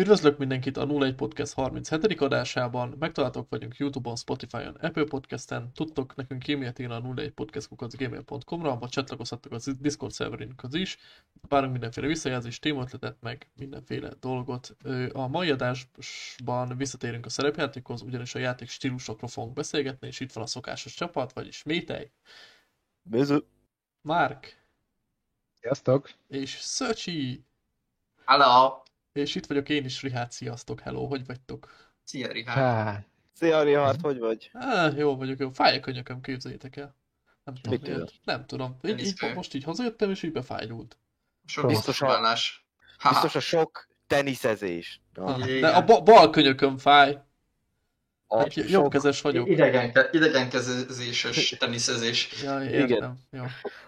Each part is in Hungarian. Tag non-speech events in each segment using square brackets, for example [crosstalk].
Üdvözlök mindenkit a 01 Podcast 37. adásában. Megtaláltok vagyunk Youtube-on, Spotify-on, Apple Podcast-en. Tudtok nekünk e-mailt írni a 01 podcast.gmail.com-ra, vagy csatlakozhattok a Discord szerverünkhoz is. Várunk mindenféle visszajelzést, témaötletet, meg mindenféle dolgot. A mai adásban visszatérünk a szerepjátékhoz, ugyanis a játék stílusokról fogunk beszélgetni, és itt van a szokásos csapat, vagyis Métej. Béző. Márk. Sziasztok. És Szöcsi. Hello! És itt vagyok én is, Rihát, sziasztok, hello, hogy vagytok? Szia, Rihárd! Há, Szia, Rihard, hogy vagy? Á, jó vagyok, jó. Fáj a könyököm, képzeljétek el. Nem tudom, Mit miért. Nem tudom. Így, így, most így hazajöttem, és így befájult. Sok Biztos a-. Ha, Biztos a sok teniszezés. Igen. De a ba- bal könyököm fáj. a sok, jobbkezes vagyok. Idegenke, idegenkezéses teniszezés. Ja, Igen. értem. Jó.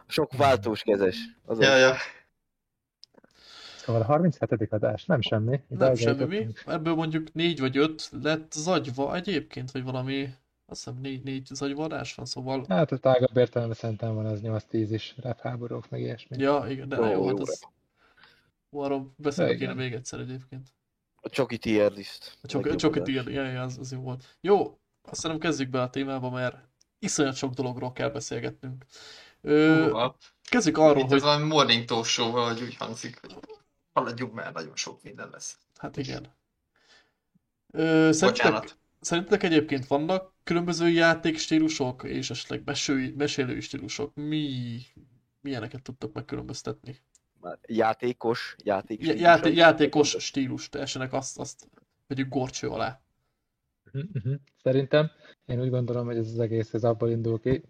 sok váltós kezes. Azaz. Ja, ja. Szóval a 37. adás, nem semmi. Ide Nem semmi mi. Ebből mondjuk négy vagy öt lett zagyva egyébként, vagy valami, azt hiszem négy, négy zagyva adás van, szóval... Hát a tágabb értelemben szerintem van az 8-10 is, repháborúk, meg ilyesmi. Ja, igen, de Ó, jó, hát jó az... Ó, arról beszélni Ja, kéne még egyszer egyébként. A csoki tier list. A Csak, Legjobb csak adás. itt ilyen, ja, az, az jó volt. Jó, azt hiszem kezdjük be a témába, mert iszonyat sok dologról kell beszélgetnünk. Ö, Húha. kezdjük arról, Mint hogy... ez valami morning talk show, valahogy úgy hangzik, hogy haladjunk, mert nagyon sok minden lesz. Hát igen. Ö, szerintetek, szerintetek egyébként vannak különböző játékstílusok és esetleg mesői, mesélői stílusok? Mi, milyeneket tudtok megkülönböztetni? Játékos, játék. Já- játé, játékos stílust, esenek azt, azt vegyük gorcső alá. Mhm, mhm. Szerintem, én úgy gondolom, hogy ez az egész ez abból indul ki.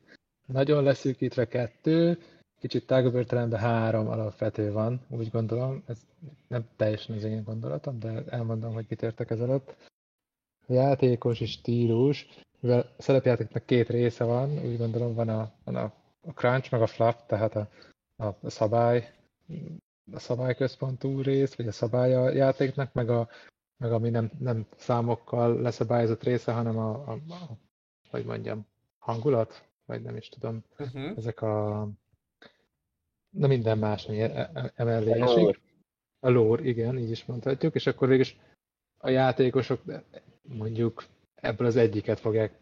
Nagyon leszűkítve kettő, kicsit tágabb értelemben három alapvető van, úgy gondolom. Ez nem teljesen az én gondolatom, de elmondom, hogy mit értek ez alatt. A játékos és stílus, mivel a szerepjátéknak két része van, úgy gondolom van a, van a, a crunch, meg a fluff, tehát a, a, a szabály, a szabályközpontú rész, vagy a szabály a játéknak, meg a, meg ami nem, nem számokkal leszabályozott része, hanem a, a, a hogy mondjam, hangulat, vagy nem is tudom, Uh-huh. ezek a na minden más, ami e- e- emellé esik. A lore, igen, így is mondhatjuk, és akkor végül a játékosok mondjuk ebből az egyiket fogják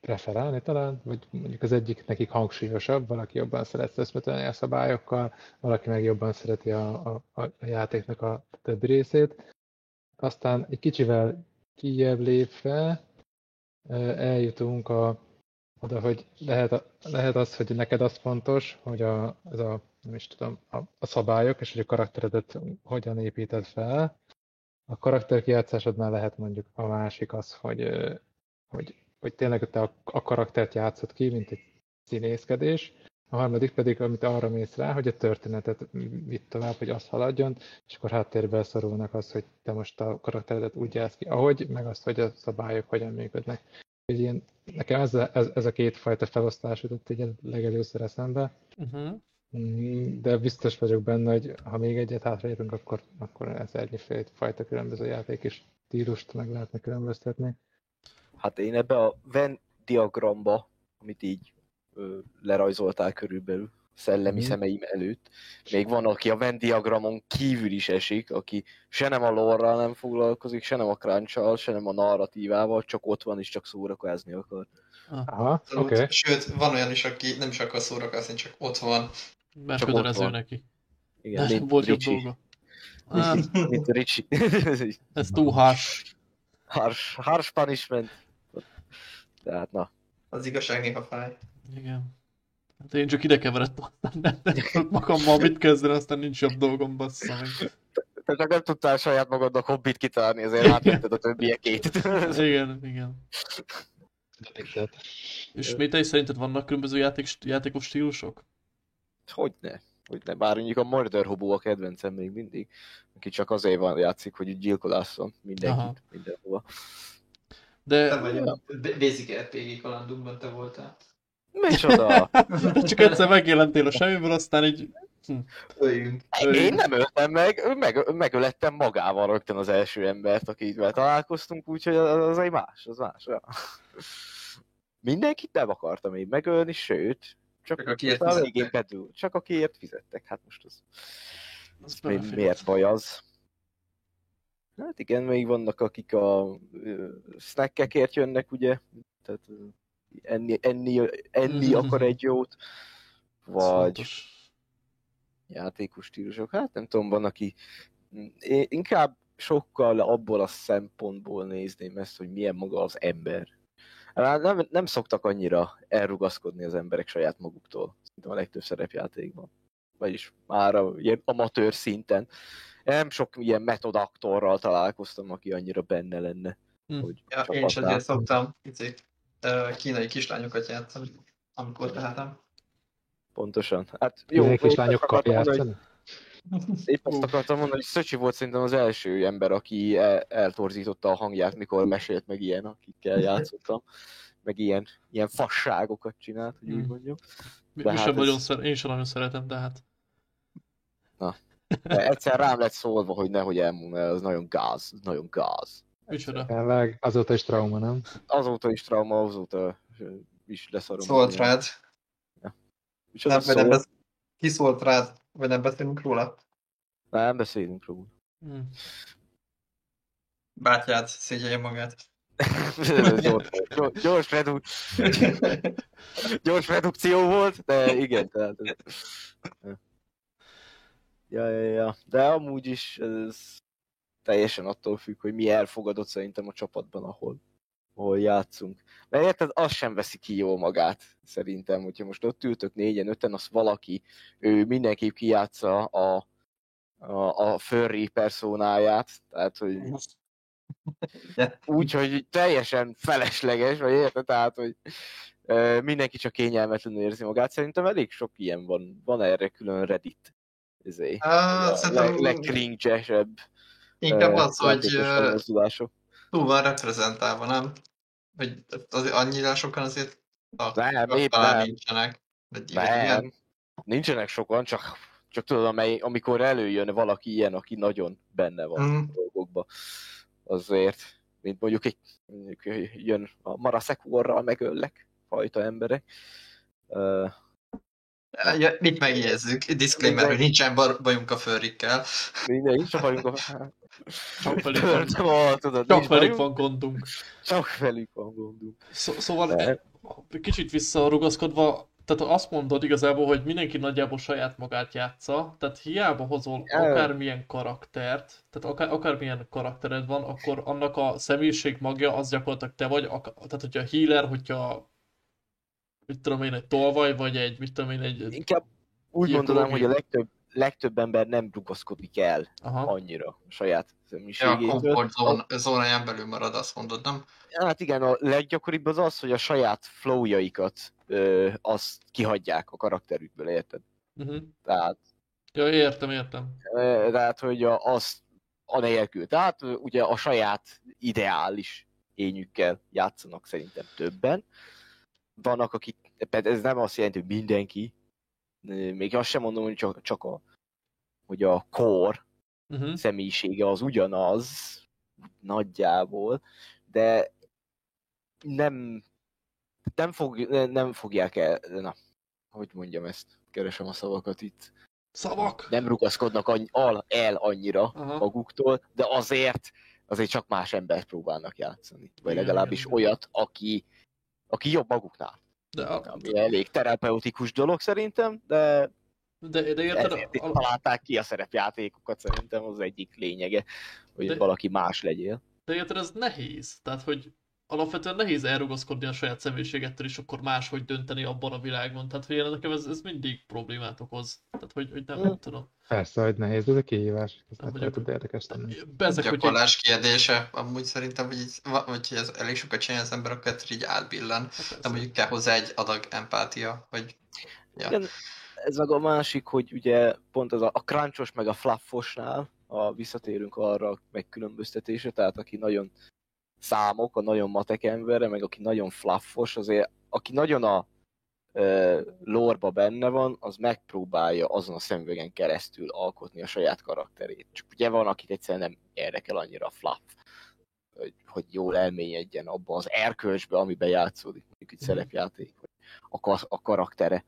preferálni talán, vagy mondjuk az egyik nekik hangsúlyosabb, valaki jobban szeret összetöni a szabályokkal, valaki meg jobban szereti a, a, a játéknak a többi részét. Aztán egy kicsivel kijebb lépve eljutunk a, oda, hogy lehet, lehet az, hogy neked az fontos, hogy a, ez a, nem is tudom, a, a szabályok, és hogy a karakteredet hogyan építed fel. A karakter kijátszásodnál lehet mondjuk a másik az, hogy, hogy, hogy tényleg te a, a karaktert játszod ki, mint egy színészkedés. A harmadik pedig, amit arra mész rá, hogy a történetet vitt tovább, hogy az haladjon, és akkor háttérbe szorulnak az, hogy te most a karakteredet úgy játsz ki, ahogy, meg azt, hogy a szabályok hogyan működnek. Ilyen, nekem ez a, ez, ez a két fajta felosztás jutott így legelőször eszembe, Uh-huh. Mm, de biztos vagyok benne, hogy ha még egyet hátraérünk, akkor, akkor ez egy fajta különböző játék is stílust meg lehetne különböztetni. Hát én ebbe a Venn diagramba, amit így ö, lerajzoltál körülbelül, szellemi Mhm. szemeim előtt. Még van, aki a Venn diagramon kívül is esik, aki se nem a lore nem foglalkozik, se nem a crunch se nem a narratívával, csak ott van és csak szórakozni akar. Aha, Abszolút. oké. Okay. Sőt, van olyan is, aki nem is akar szórakozni, csak ott van. Mert Csak ott kötelező van. neki. Igen, mint volt jobb dolga. Hát, Mint Ricsi. [laughs] ez túl harsh. harsh, harsh punishment. Tehát na, Az igazság néha fáj. Igen. Hát én csak ide keveredtem, aztán nem, nem tudok magammal mit kezdeni, aztán nincs jobb dolgom, bassza meg. te csak nem tudtál saját magadnak hobbit kitalálni, ezért átvetted a többiekét. Igen, igen. És mi te szerinted vannak különböző játék, játékos stílusok? Hogyne. Hogyne. Bár mondjuk a Murder Hobo a kedvencem még mindig, aki csak azért van játszik, hogy gyilkolásszon mindenkit, Aha. mindenhova. De, Te vagy a Basic RPG kalandunkban te voltál. Micsoda? de csak egyszer megjelentél a semmiből, aztán így... Öljünk. Én nem öltem meg, meg, megölettem magával rögtön az első embert, akivel találkoztunk, úgyhogy az, az egy más, az más. Ja. Mindenkit nem akartam én megölni, sőt, csak, Csak akiért a végén bedül, csak akiért fizettek, hát most az, Az belefér. miért baj az? Hát igen, még vannak, akik a snackekért jönnek, ugye? Tehát enni, enni, enni [laughs] akar egy jót. Vagy játékos stílusok. Hát nem tudom, van, aki én inkább sokkal abból a szempontból nézném ezt, hogy milyen maga az ember. Nem, nem szoktak annyira elrugaszkodni az emberek saját maguktól, szerintem a legtöbb szerepjátékban. Vagyis már a, ilyen amatőr szinten. Nem sok ilyen metodaktorral találkoztam, aki annyira benne lenne. Hm. Hogy Ja, én is azért szoktam izé, kínai kislányokat játszani, amikor tehetem. Pontosan. Hát Jó, jó, kislányokkal játszani? Épp azt akartam mondani, hogy Szöcsi volt szerintem az első ember, aki el- eltorzította a hangját, mikor mesélt meg ilyen, akikkel játszottam. Meg ilyen, ilyen fasságokat csinált, hogy úgy Hmm. mondjam. De hát sem ez- nagyon szer, én sem nagyon szeretem, de hát De egyszer rám lett szólva, hogy nehogy elmondom, mert az nagyon gáz, az nagyon gáz. micsoda. Tényleg, azóta is trauma, nem? Azóta is trauma, azóta is leszarom. Szólt rád. És az Nem, szó. Ki szólt rád? Vagy nem beszélünk róla? nem beszélünk róla. Hm. Bátyád szégyelje magát. Ez gyors, [laughs] gyors, gyors, redu, [laughs] gyors redukció volt, de igen, tehát. Ja, ja, ja. De amúgy is ez teljesen attól függ, hogy mi elfogadott szerintem a csapatban, ahol, ahol játszunk. Mert érted, az sem veszi ki jól magát, szerintem, hogyha most ott ültök négyen, öten, az valaki, ő mindenképp kijátsza a, a, a furry personáját, tehát, hogy úgy, hogy teljesen felesleges, vagy érted? Tehát, hogy ö, mindenki csak kényelmetlenül érzi magát. Szerintem elég sok ilyen van. Van erre külön Reddit. Ezé. Ah, a leg, legcringe-esebb inkább az, hogy. Túl van reprezentálva, nem? Hogy az, annyira sokan azért a, Nem, épp nem. nincsenek. Vagy, vagy ilyen. Nem, nincsenek sokan, csak, csak tudod, amely, amikor előjön valaki ilyen, aki nagyon benne van Mm. a dolgokba, azért, mint mondjuk egy mondjuk jön a Marasekorral megöllek fajta emberek. Ö, Ja, mit megjegyezzük? Disclaimer, hogy nincsen bajunk a furrikkel. Minden, nincs a bajunk a... Csak velük van, [laughs] Tudod, tudod, csak velük van gondunk. Csak velük van gondunk. Szó, szóval De- kicsit visszarugaszkodva, tehát azt mondod igazából, hogy mindenki nagyjából saját magát játsza, tehát hiába hozol Ja. akármilyen karaktert, tehát akár, akármilyen karaktered van, akkor annak a személyiség magja az gyakorlatilag te vagy, ak- tehát hogyha healer, hogyha mit tudom én, egy tolvaj, vagy egy, mit tudom én, egy... Inkább úgy mondanám, hogy a legtöbb, legtöbb ember nem rugaszkodik el Aha. annyira a saját Ja, a személyiségétől. comfort zone, zónáján belül marad, azt mondod, nem? Hát igen, a leggyakoribb az az, hogy a saját flowjaikat ö, azt kihagyják a karakterükből, érted? Uh-huh. Tehát, Ja, értem, értem. tehát hogy a, azt anélkül. Tehát ugye a saját ideális ényükkel játszanak szerintem többen. Vannak, akik, pedig ez nem azt jelenti, hogy mindenki, még azt sem mondom, hogy csak, csak a, hogy a core Uh-huh. személyisége az ugyanaz, nagyjából, de nem, nem, fog, nem fogják el, na, hogy mondjam ezt, keresem a szavakat itt, Szavak! nem rugaszkodnak annyi, al, el annyira Aha. maguktól, de azért, azért csak más embert próbálnak játszani, vagy legalábbis olyat, aki, aki jobb maguknál. De, a, Ami elég terapeutikus dolog szerintem, de de, de érted? ezért a, találták ki a szerepjátékokat szerintem az egyik lényege, hogy De- valaki más legyél. de érted, ez nehéz. Tehát, hogy alapvetően nehéz elrugaszkodni a saját személyiségettől, és akkor máshogy dönteni abban a világban. Tehát, hogy nekem ez, ez mindig problémát okoz. Tehát, hogy, hogy nem, nem Mm. tudom. Persze, hogy nehéz, ez a kihívás. Ez Nem vagyok- tud érdekes lenni. Bezek, hogy egy, Gyakorlás kérdése, amúgy szerintem, hogy, így, hogy ez elég sokat csinál az ember, akkor így átbillen. Hát persze. De mondjuk kell hozzá egy adag empátia, hogy Ja. Igen, ez meg a másik, hogy ugye pont az a, a crunchos meg a fluffosnál, a visszatérünk arra a megkülönböztetésre, tehát aki nagyon számok, a nagyon matek embere, meg aki nagyon fluffos, azért aki nagyon a e, lorba benne van, az megpróbálja azon a szemüvegen keresztül alkotni a saját karakterét. Csak ugye van, akit egyszerűen nem érdekel annyira a fluff, hogy, hogy jól elmélyedjen abba az erkölcsbe, amiben játszódik, mondjuk egy Mhm. szerepjáték, vagy a, a karaktere.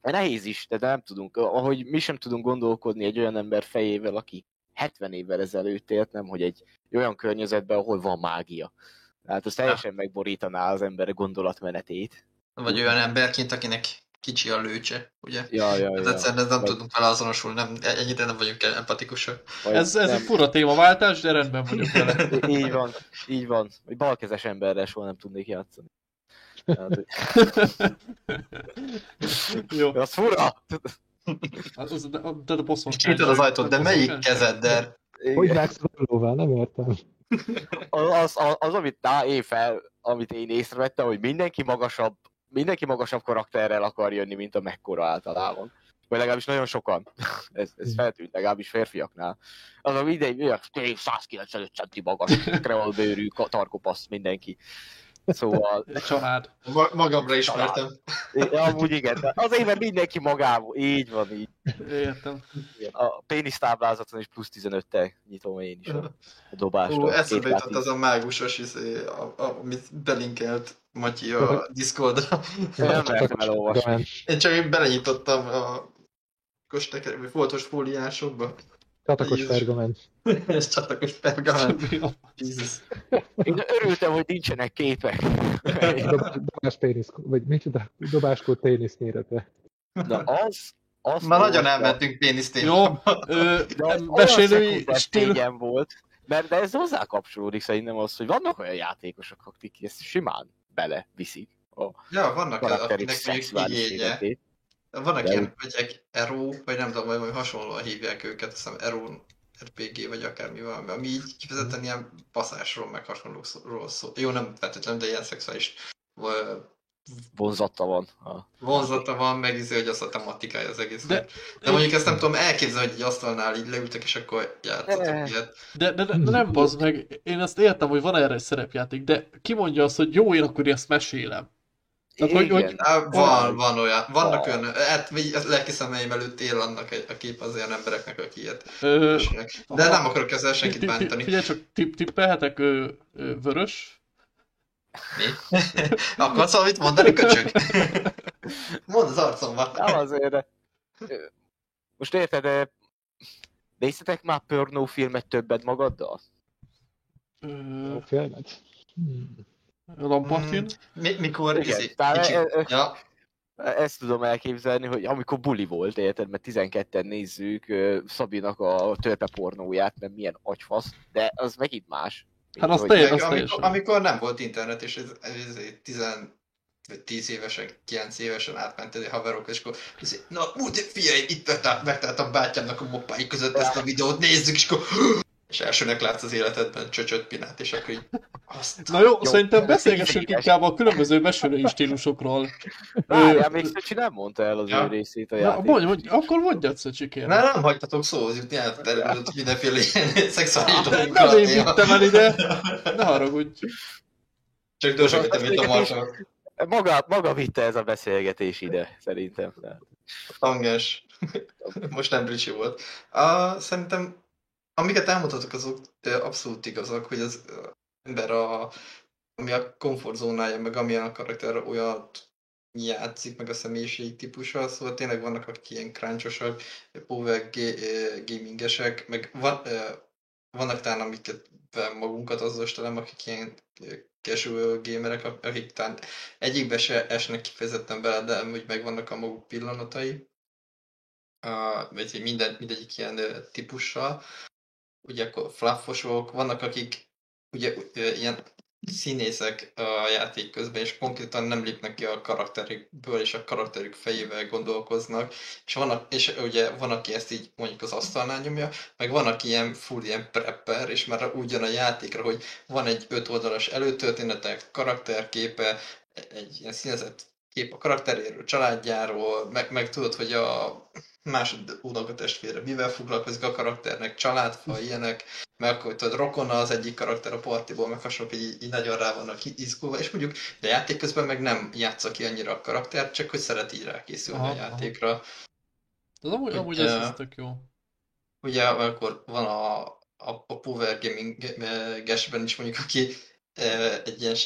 Nehéz is, de nem tudunk, ahogy mi sem tudunk gondolkodni egy olyan ember fejével, aki 70 évvel ezelőtt élt, nem hogy egy olyan környezetben, ahol van mágia. Tehát az teljesen megborítaná az ember gondolatmenetét. Vagy olyan emberként, akinek kicsi a lőcse, ugye? Ja, ja, Ez ja. egyszerűen nem Vagy- tudunk vele azonosulni, nem, ennyire nem vagyunk empatikusak. Vagy Ez, ez nem- egy fura témaváltás, de rendben vagyok vele. [laughs] Így van, így van. Egy balkezes emberrel soha nem tudnék játszani. [laughs] Hogy- Jó, az fura! Az, az, de, de a bosszon. Kinyitod az ajtót, de melyik kezeddel? Hogy vágsz a lóval? Nem értem. Az, az, az, az, amit tá, én fel, amit én észrevettem, hogy mindenki magasabb, mindenki magasabb karakterrel akar jönni, mint a mekkora általában. Vagy legalábbis nagyon sokan. [laughs] Ez, ez feltűnt, legalábbis férfiaknál. Az a mindegy, olyan tényleg 195 centi magas, kreolbőrű, tarkopasz mindenki. Szóval, [laughs] Egy család. Ma- Magamra ismertem. ja, amúgy igen, de azért, mert mindenki magából, így van, így. Értem. Igen. A pénisztáblázaton is plusz 15-tel nyitom én is a, a dobást. Ó, a eszembe jutott az a mágusos, izé, a, a, amit belinkelt Matyi a Discordra. Nem mertem elolvasni. Én csak én belenyitottam a kosteker, vagy foltos fóliásokba. Tatakos Jézus. pergament. [laughs] Ez csatakos pergament. [laughs] Jesus. Én örültem, hogy nincsenek képek. [laughs] Dob- Dobás pénisz, vagy micsoda? Dobáskód pénisz mérete. Na az, az Már nagyon elmentünk pénisz Jó, témába. ö, de az olyan mesélői stíl... volt, mert de ez hozzá kapcsolódik szerintem az, hogy vannak olyan játékosok, akik ezt simán bele viszik a Ja, vannak akinek szexuális igénye. Vannak De- ilyen hölgyek, Ero, vagy nem tudom, vagy hasonlóan hívják őket, azt hiszem Ero RPG, vagy akármi valami, ami így kifejezetten ilyen passzásról, meg hasonlókról szól. Jó, nem feltétlenül, de ilyen szexuális Vonzata van. A... vonzata van, meg izé, hogy az a tematikája az egész. De- De, mondjuk ezt nem tudom elképzelni, hogy egy asztalnál így leültek, és akkor játszottak ilyet. De, de, de, de nem bazd meg, én ezt értem, hogy van erre egy szerepjáték, de ki mondja azt, hogy jó, én akkor ezt mesélem. Tehát, hogy- Igen. hogy- Á, van, van olyan, vannak Van. olyan, hát lelki szemeim előtt él annak egy, a kép az olyan embereknek, aki ilyet Ö. De nem akarok ezzel senkit bántani. Figyelj csak, tipp, tippelhetek ö, ö, vörös. Mi? [laughs] Akarsz valamit mondani, köcsög? [laughs] Mondd az arcomba. Nem azért, de... Most érted, de néztetek már pornófilmet többet magaddal? Ö, filmet. Hmm. Lampartin. Mi, mikor Igen, izé, tehát kicsi, e- e- ja, Ezt tudom elképzelni, hogy amikor buli volt, érted, mert 12-en nézzük Szabinak a törpe pornóját, mert milyen agyfasz, de az megint más. Hát az meg az amikor, amikor nem volt internet, és ez, ez 10 vagy 10 évesen, 9 évesen átment egy haverok, és akkor izé, na, úgy, figyelj, itt megtaláltam bátyámnak a moppái között ezt a videót, nézzük, és akkor és elsőnek látsz az életedben csöcsöt pinát, és akkor így azt... Na jó, Jó, szerintem beszélgessünk inkább a különböző mesélői stílusokról. Várjál, még Szöcsi nem mondta el az Ja. ő részét a Na, játék. mondj, mondj, akkor mondjad, Szöcsi, kérlek. Na, nem hagytatok szóhoz jutni, elterülött mindenféle ilyen [laughs] szexuális Nem dolgokkal. én vittem el ide, ne haragudj. Csak dörzsögöttem, mint a marha. Maga, maga vitte ez a beszélgetés ide, szerintem. Tangens. [laughs] Most nem Ricsi volt. Uh, szerintem, amiket elmondhatok, azok abszolút igazak, hogy az ember, a, ami a komfortzónája, meg amilyen a karakter olyat játszik, meg a személyiség típusa, szóval tényleg vannak, akik ilyen crunchosak, power gamingesek, meg van, vannak talán, amiket magunkat azonosítanám, akik ilyen casual gamerek, akik talán egyikbe se esnek kifejezetten bele, de úgy megvannak a maguk pillanatai uh, vagy mindegyik ilyen típussal. Ugye akkor fluffosok, vannak akik ugye ilyen színészek a játék közben, és konkrétan nem lépnek ki a karakterükből, és a karakterük fejével gondolkoznak, és, vannak, és ugye van, aki ezt így mondjuk az asztalnál nyomja, meg van, aki ilyen full ilyen prepper, és már úgy jön a játékra, hogy van egy öt oldalas előtörténete, karakterképe, egy ilyen színezett kép a karakteréről, családjáról, meg, meg tudod, hogy a másod unokatestvére mivel foglalkozik a karakternek, családfa, ilyenek, meg akkor tudod, rokona az egyik karakter a partiból, meg hasonlók, hogy így, így nagyon rá vannak izgulva, és mondjuk de játék közben meg nem játsza ki annyira a karaktert, csak hogy szeret így rákészülni Aha, a játékra. Ez amúgy, Hogy, amúgy ez, ez tök jó. Ugye akkor van a, a, a Power Gaming gesben is mondjuk, aki eh, egy ilyen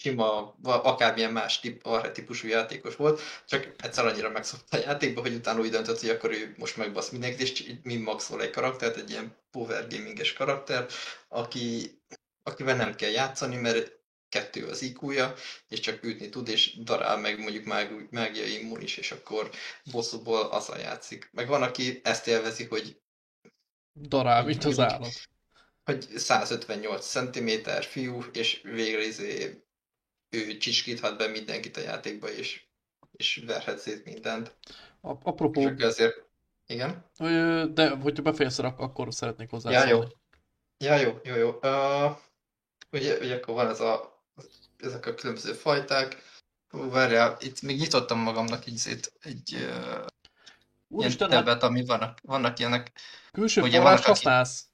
sima, akármilyen más tip, típusú játékos volt, csak egyszer annyira megszokta a játékba, hogy utána úgy döntött, hogy akkor ő most megbasz mindenkit, és mind maxol egy karaktert, egy ilyen power gaminges karakter, aki, akivel nem kell játszani, mert kettő az iq és csak ütni tud, és darál meg mondjuk mágiai immun is, és akkor bosszúból a játszik. Meg van, aki ezt élvezi, hogy darál, mint az állat. Hogy 158 cm fiú, és végre izé, ő csicskíthat be mindenkit a játékba, és, és verhet szét mindent. A, apropó... És azért... Igen? De hogyha befejezed, akkor szeretnék hozzá. Ja, jó. Ja, jó, jó, jó. Uh, ugye, ugye akkor van ez a ezek a különböző fajták. Várjál, itt még nyitottam magamnak így szét egy uh, Úristen, ilyen tabet, ami vannak, vannak ilyenek. Külső ugye vannak, használsz?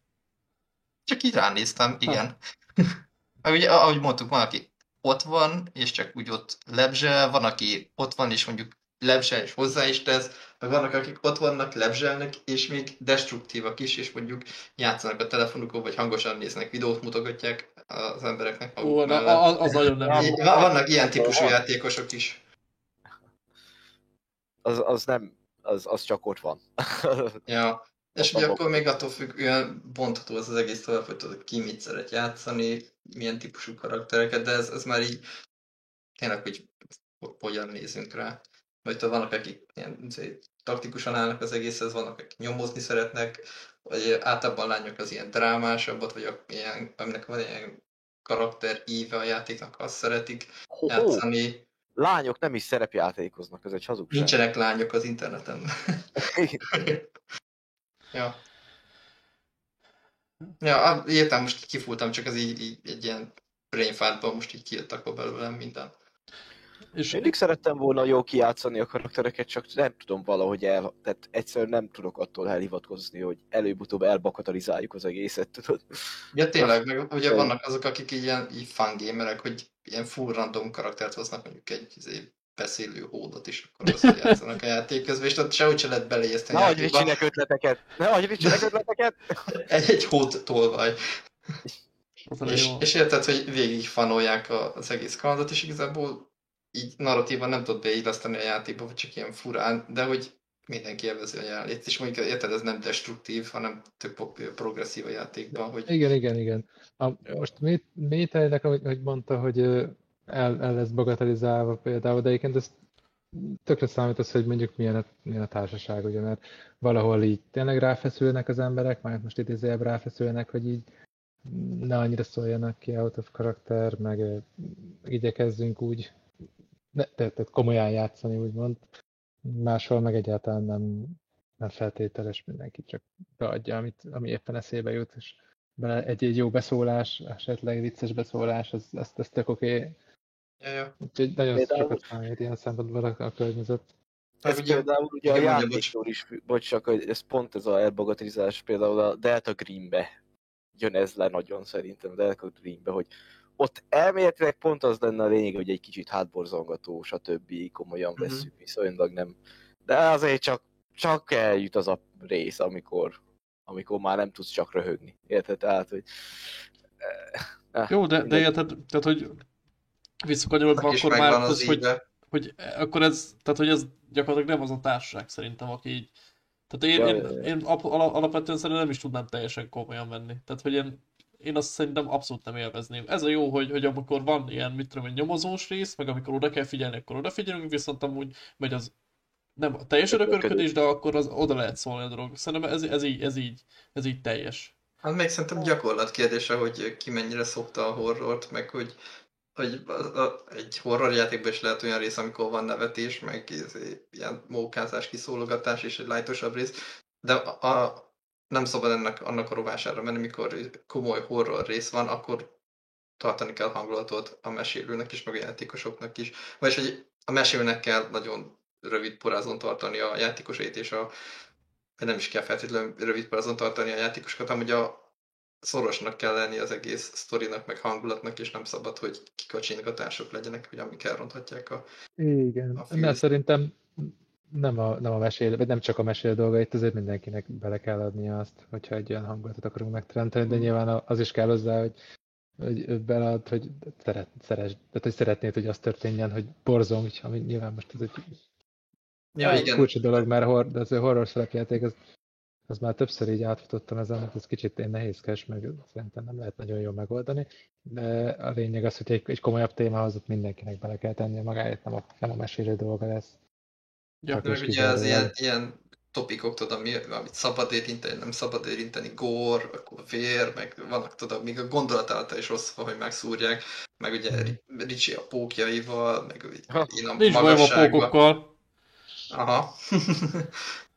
Csak így ránéztem, igen. [laughs] Mert ugye, ahogy mondtuk, van, aki ott van, és csak úgy ott lebzsel, van, aki ott van, és mondjuk lebzsel, és hozzá is tesz, meg vannak, akik ott vannak, lebzselnek, és még destruktívak is, és mondjuk játszanak a telefonukon, vagy hangosan néznek videót, mutogatják az embereknek Ó, na, az, az nagyon nem. Vannak ilyen típusú játékosok is. Az, az nem, az, az csak ott van. ja. És ugye akkor még attól függően bontható az az egész tovább, hogy tudod, ki mit szeret játszani, milyen típusú karaktereket, de ez, ez már így tényleg, hogy hogyan nézünk rá. Vagy vannak, akik ilyen taktikusan állnak az egészhez, vannak, akik nyomozni szeretnek, vagy általában lányok az ilyen drámásabbat, vagy ilyen, aminek van ilyen karakter íve a játéknak, azt szeretik oh, játszani. Lányok nem is szerepjátékoznak, ez egy hazugság. Nincsenek lányok az interneten. [laughs] [laughs] ja. Ja, értem, most kifúltam, csak ez így, így egy ilyen brainfártban most így kijöttek belőlem minden. És Mindig szerettem volna jó kijátszani a karaktereket, csak nem tudom valahogy el... Tehát egyszerűen nem tudok attól elhivatkozni, hogy előbb-utóbb elbakatalizáljuk az egészet, tudod? Ja tényleg, meg ugye vannak azok, akik ilyen így fangamerek, hogy ilyen full random karaktert hoznak, mondjuk egy izé, beszélő hódot is, akkor azt játszanak a játék közben, és ott sehogy se lehet beleérzteni. Ne hagyj Ricsinek ötleteket! Ne hagyj Ricsinek [laughs] ötleteket! egy, egy hód tolvaj. És, és érted, hogy végig fanolják az egész kalandot, és igazából így narratívan nem tudod beilleszteni a játékba, vagy csak ilyen furán, de hogy mindenki élvezi a jelenlét, és mondjuk érted, ez nem destruktív, hanem több progresszív a játékban. Hogy... Igen, igen, igen. A, most Métejnek, hogy, hogy mondta, hogy el, el lesz bagatelizálva például, de egyébként ez tökre számít az, hogy mondjuk milyen a, milyen a társaság, ugye, mert valahol így tényleg ráfeszülnek az emberek, már most idézőjebb ráfeszülnek, hogy így ne annyira szóljanak ki out of karakter, meg igyekezzünk úgy ne, tehát komolyan játszani, úgymond. Máshol meg egyáltalán nem, nem feltételes mindenki, csak beadja, amit, ami éppen eszébe jut, és bele egy, egy jó beszólás, esetleg vicces beszólás, az, az, az tök oké. Okay. Ja, ja. Úgyhogy nagyon például... sokat számít ilyen szempontból a, a környezet. Ez ugye, például ugye a játékról is, vagy csak ez pont ez a elbagatilizás, például a Delta Greenbe jön ez le nagyon szerintem, Delta Greenbe, hogy ott elméletileg pont az lenne a lényeg, hogy egy kicsit hátborzongató, stb. komolyan uh-huh. veszük, viszonylag nem. De azért csak, csak eljut az a rész, amikor, amikor már nem tudsz csak röhögni. Érted? Tehát, hogy... Eh, Jó, de, de érted, tehát, hogy visszakanyarodva akkor már, az, hogy, hogy, akkor ez, tehát, hogy ez gyakorlatilag nem az a társaság szerintem, aki így tehát én, én, én alapvetően szerintem nem is tudnám teljesen komolyan venni. Tehát, hogy én én azt szerintem abszolút nem élvezném. Ez a jó, hogy, hogy amikor van ilyen, mit tudom, egy nyomozós rész, meg amikor oda kell figyelni, akkor odafigyelünk, viszont amúgy megy az nem a teljes örökörködés, de akkor az oda lehet szólni a dolog. Szerintem ez, ez, így, ez, így, ez így teljes. Hát még szerintem gyakorlat kérdése, hogy ki mennyire szokta a horrort, meg hogy, hogy a, a, egy horror játékban is lehet olyan rész, amikor van nevetés, meg ilyen mókázás, kiszólogatás és egy lájtosabb rész, de a, a, nem szabad ennek annak a rovására menni, mikor komoly horror rész van, akkor tartani kell hangulatot a mesélőnek is, meg a játékosoknak is. Vagyis, hogy a mesélőnek kell nagyon rövid porázon tartani a játékosait, és a nem is kell feltétlenül rövid porázon tartani a játékosokat, hanem hogy a szorosnak kell lenni az egész sztorinak, meg hangulatnak, és nem szabad, hogy kikacsingatások legyenek, hogy amik elronthatják a Igen, a mert szerintem nem a, nem a mesél, vagy nem csak a mesél dolga, itt azért mindenkinek bele kell adnia azt, hogyha egy olyan hangulatot akarunk megteremteni, de nyilván az is kell hozzá, hogy hogy belead, hogy, szeret, szeres, tehát, hogy szeretnéd, hogy az történjen, hogy borzong, ami nyilván most ez egy Ja, igen. furcsa dolog, mert hor, de az a horror szerepjáték, az, az már többször így átfutottam ezen, mert ez kicsit én nehézkes, meg szerintem nem lehet nagyon jól megoldani, de a lényeg az, hogy egy, egy komolyabb témához ott mindenkinek bele kell tennie magáért, nem a, nem a mesélő dolga lesz. Ja, Meg ugye az ilyen, ilyen topikok, tudod, ami, amit szabad érinteni, nem szabad érinteni, gór, akkor vér, meg vannak, tudod, még a gondolat által is rossz, hogy megszúrják, meg ugye Mhm. Ricsi a pókjaival, meg ugye Ha, én a Nincs bajom a magasságban. pókokkal. Aha. [laughs]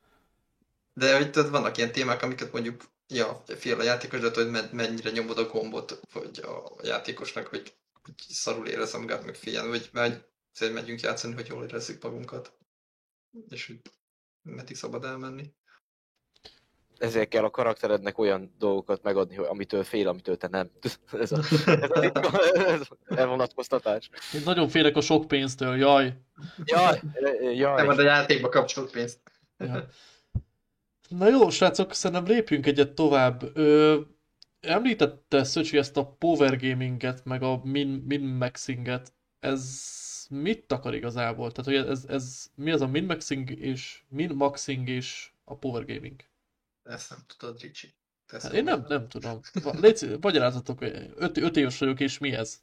De hogy tudod, vannak ilyen témák, amiket mondjuk, ja, fél a játékos, de tudod, mennyire nyomod a gombot, vagy a játékosnak, hogy, hogy szarul érezze magát, meg féljen, vagy megy, azért megyünk játszani, hogy jól érezzük magunkat. És hogy meddig szabad elmenni. Ezért kell a karakterednek olyan dolgokat megadni, hogy amitől fél, amitől te nem. [laughs] Ez a, ez a titka, ez [laughs] elvonatkoztatás. Én nagyon félek a sok pénztől, jaj. Jaj, jaj. Nem ad a játékba kapcsolt pénzt. Ja. Na jó, srácok, szerintem lépjünk egyet tovább. Ö, említette Szöcsi ezt a power gaminget, meg a min, min-maxinget. Ez mit akar igazából? Tehát, hogy ez, ez mi az a min-maxing és min-maxing és a power gaming? Ezt nem tudod, Ricsi. Hát én nem, nem tudom. Légy, szíves, magyarázzatok, öt, öt éves vagyok, és mi ez?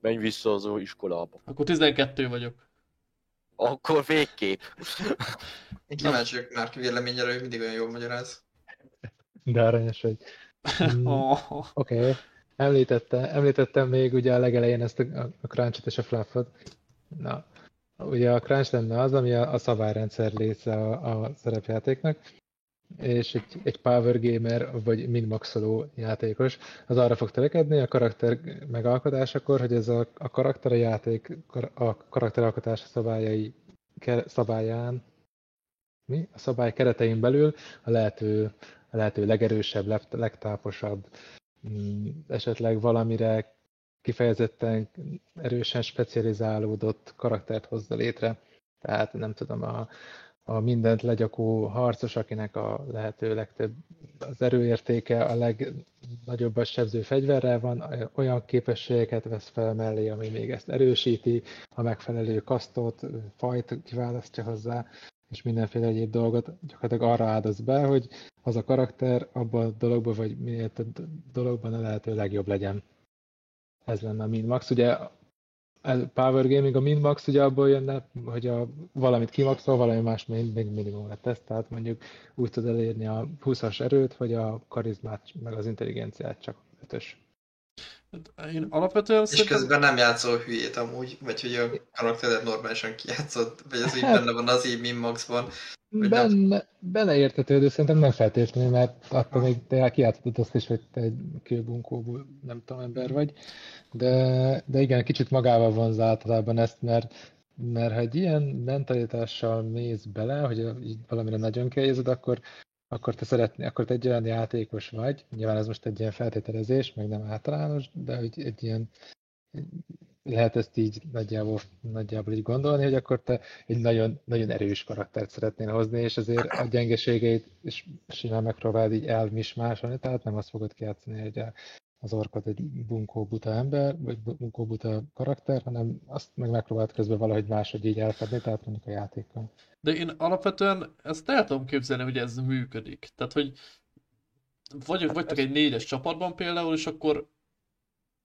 Menj vissza az iskolába. Akkor 12 vagyok. Akkor végképp. Én kíváncsi vagyok már véleményére, hogy mindig olyan jól magyaráz. De aranyos vagy. Mm, [laughs] Oh. Oké, okay. Említette, említettem még ugye a legelején ezt a, a crunch és a fluffot. Na, ugye a crunch lenne az, ami a, a szabályrendszer része a, a szerepjátéknak, és egy, egy power gamer, vagy minmaxoló játékos, az arra fog törekedni a karakter megalkotásakor, hogy ez a, a karakter a játék, a karakteralkotás szabályai, szabályán, mi? A szabály keretein belül a lehető, a lehető legerősebb, leg- legtáposabb, mm, esetleg valamire kifejezetten erősen specializálódott karaktert hozza létre. Tehát nem tudom, a, a mindent legyakó harcos, akinek a lehető legtöbb az erőértéke, a legnagyobb a sebző fegyverrel van, olyan képességeket vesz fel mellé, ami még ezt erősíti, a megfelelő kasztot, fajt kiválasztja hozzá, és mindenféle egyéb dolgot gyakorlatilag arra áldoz be, hogy az a karakter abban a dologban, vagy minél több dologban a lehető legjobb legyen. Ez lenne a min-max. Ugye a Power Gaming, a min-max ugye abból jönne, hogy a, valamit kimaxol, valami más még, még minimumra tesz, tehát mondjuk úgy tud elérni a 20-as erőt, vagy a karizmát, meg az intelligenciát csak 5-ös. Én alapvetően És szerintem... közben nem játszol hülyét amúgy, vagy hogy a karaktered normálisan kijátszott, vagy ez így Hát- [laughs] benne van az így Minmaxban. Hogy nem- Benne, benne értető, de szerintem nem feltétlenül, mert attól még te kijátszottad azt is, hogy te egy kőbunkóból nem tudom, ember vagy. De, de igen, kicsit magával vonz általában ezt, mert, mert ha egy ilyen mentalitással mész bele, hogy így valamire nagyon kérdezed, akkor, akkor te szeretné, akkor te egy olyan játékos vagy, nyilván ez most egy ilyen feltételezés, meg nem általános, de hogy egy ilyen lehet ezt így nagyjából, nagyjából így gondolni, hogy akkor te egy nagyon, nagyon erős karaktert szeretnél hozni, és azért a gyengeségeit is simán megpróbáld így elmismásolni, tehát nem azt fogod kijátszani, hogy a, az orkot egy bunkó buta ember, vagy bunkó buta karakter, hanem azt meg megpróbáld közben valahogy máshogy így elfedni, tehát mondjuk a játékkal. De én alapvetően ezt el tudom képzelni, hogy ez működik. Tehát, hogy vagy, vagytok egy négyes csapatban például, és akkor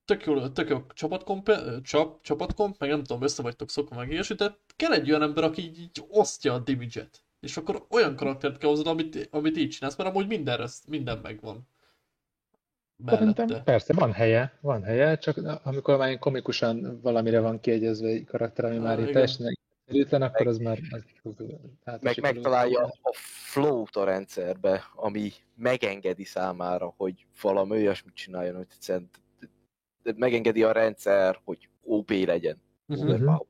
tök jó, tök jó csapatkomp, csap, csapatkomp, meg nem tudom, össze vagytok szokva meg ilyesmi, de kell egy olyan ember, aki így, így osztja a damage-et. És akkor olyan karaktert kell hoznod, amit, amit így csinálsz, mert amúgy mindenre, minden megvan. Szerintem Mellette. persze, van helye, van helye, csak amikor már komikusan valamire van kiegyezve egy karakter, ami Á, már igen. teljesen egyszerűtlen, akkor az már az, hát Meg megtalálja a flow-t a rendszerbe, ami megengedi számára, hogy valami olyasmit csináljon, hogy egyszerűen megengedi a rendszer, hogy OP legyen. Legyen.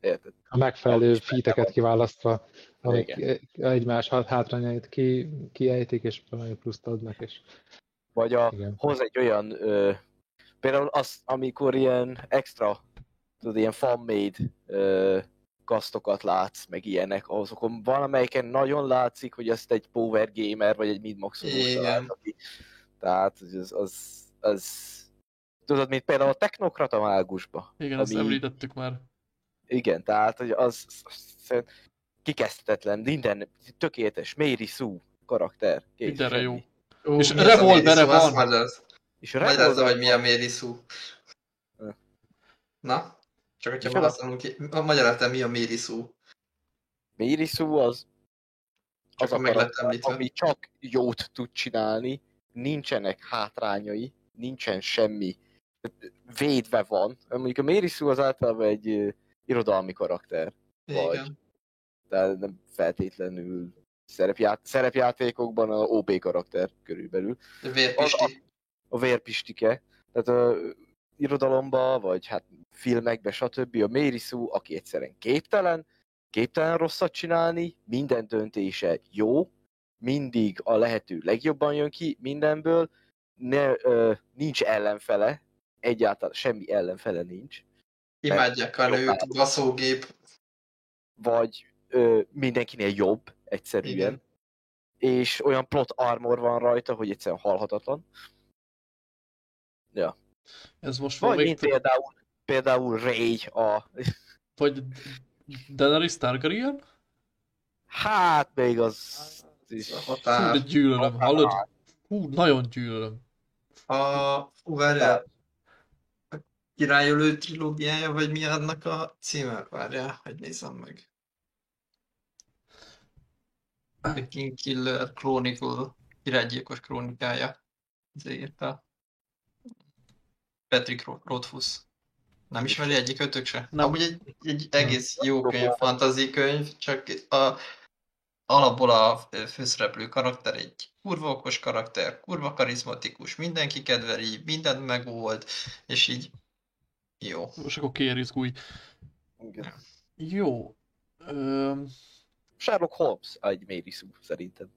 Érted? a megfelelő van. kiválasztva, amik Igen. egymás hát- hátrányait ki, kiejtik, és valami pluszt adnak, és Vagy a, igen. hoz egy olyan, ö, például az, amikor ilyen extra, tudod, ilyen fan-made ö, kasztokat látsz, meg ilyenek, azokon valamelyiken nagyon látszik, hogy ezt egy power gamer, vagy egy mid-max Tehát az, az, az tudod, mint például a technokrata mágusba. Igen, azt Ami- említettük már. Igen, tehát hogy az, az, az kikezdhetetlen, minden tökéletes, Mary Sue karakter. Kész, Mindenre jó. Ú, És az revolvere van. magyarázd. És a Magyarázza, Revolver- hogy mi a. Ö. Na? Csak hogyha És válaszolunk ki. A magyarázta, mi a. Mary Sue az, Csak az a ha meg lett karakter, említve. ami csak jót tud csinálni, nincsenek hátrányai, nincsen semmi. Védve van. Mondjuk a Sue az általában egy irodalmi karakter. Vagy. Igen. de nem feltétlenül szerepját, szerepjátékokban a OP karakter körülbelül. Vérpisti. A vérpistike. Tehát a irodalomba, vagy hát filmekbe, stb. A Sue, aki egyszerűen képtelen, képtelen rosszat csinálni, minden döntése jó, mindig a lehető legjobban jön ki mindenből, ne, ö, nincs ellenfele, egyáltalán semmi ellenfele nincs, Imádják a nőt, baszógép. vagy ö, mindenkinél jobb, egyszerűen. Igen. És olyan plot armor van rajta, hogy egyszerűen halhatatlan. Ez most Vagy még... mint például, például Ray a... Vagy Daenerys Targaryen? Hát még az... is. A Hú, határ. de gyűlölöm, hallod? Hú, nagyon gyűlölöm. A... Hú, várjál. A királyölő trilógiája, vagy mi annak a címe? Várjál, hogy nézzem meg. The King Killer Chronicle, királygyilkos krónikája. Ez írta. Patrick Ro- Rothfuss. Nem ismeri egyik ötök se? Nem. Amúgy egy, egy egész jó könyv, fantasy könyv, csak a, alapból a főszereplő karakter egy kurva okos karakter, kurva karizmatikus, mindenki kedveli, mindent megold, és így jó. Most akkor kérizgulj. Igen. Jó. Öm, Sherlock Holmes egy Mary Sue, szerintem.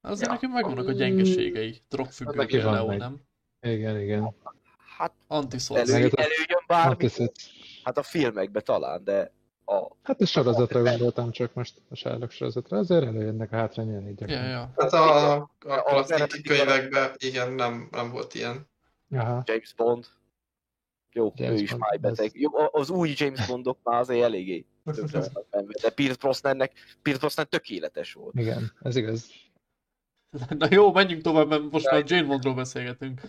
azért Ja. nekem megvannak a gyengeségei. Drogfüggő Neki van például, nem? Igen, igen. Hát elő, az- előjön bármi, hát a filmekben talán, de a, Hát a sorozatra gondoltam csak most, a Sherlock sorozatra, azért előjönnek a hátrányai Ja, gyakran. ja. Hát a, a Az klasszik eredeti könyvekben, igen, nem, nem volt ilyen. Aha. James Bond. Jó, James ő is Bond, májbeteg. Jó, az új James Bondok már azért eléggé de Pierce Brosnannek, Pierce Brosnan tökéletes volt. Igen, ez igaz. [laughs] Na jó, menjünk tovább, mert most már Jane Bondról beszélgetünk.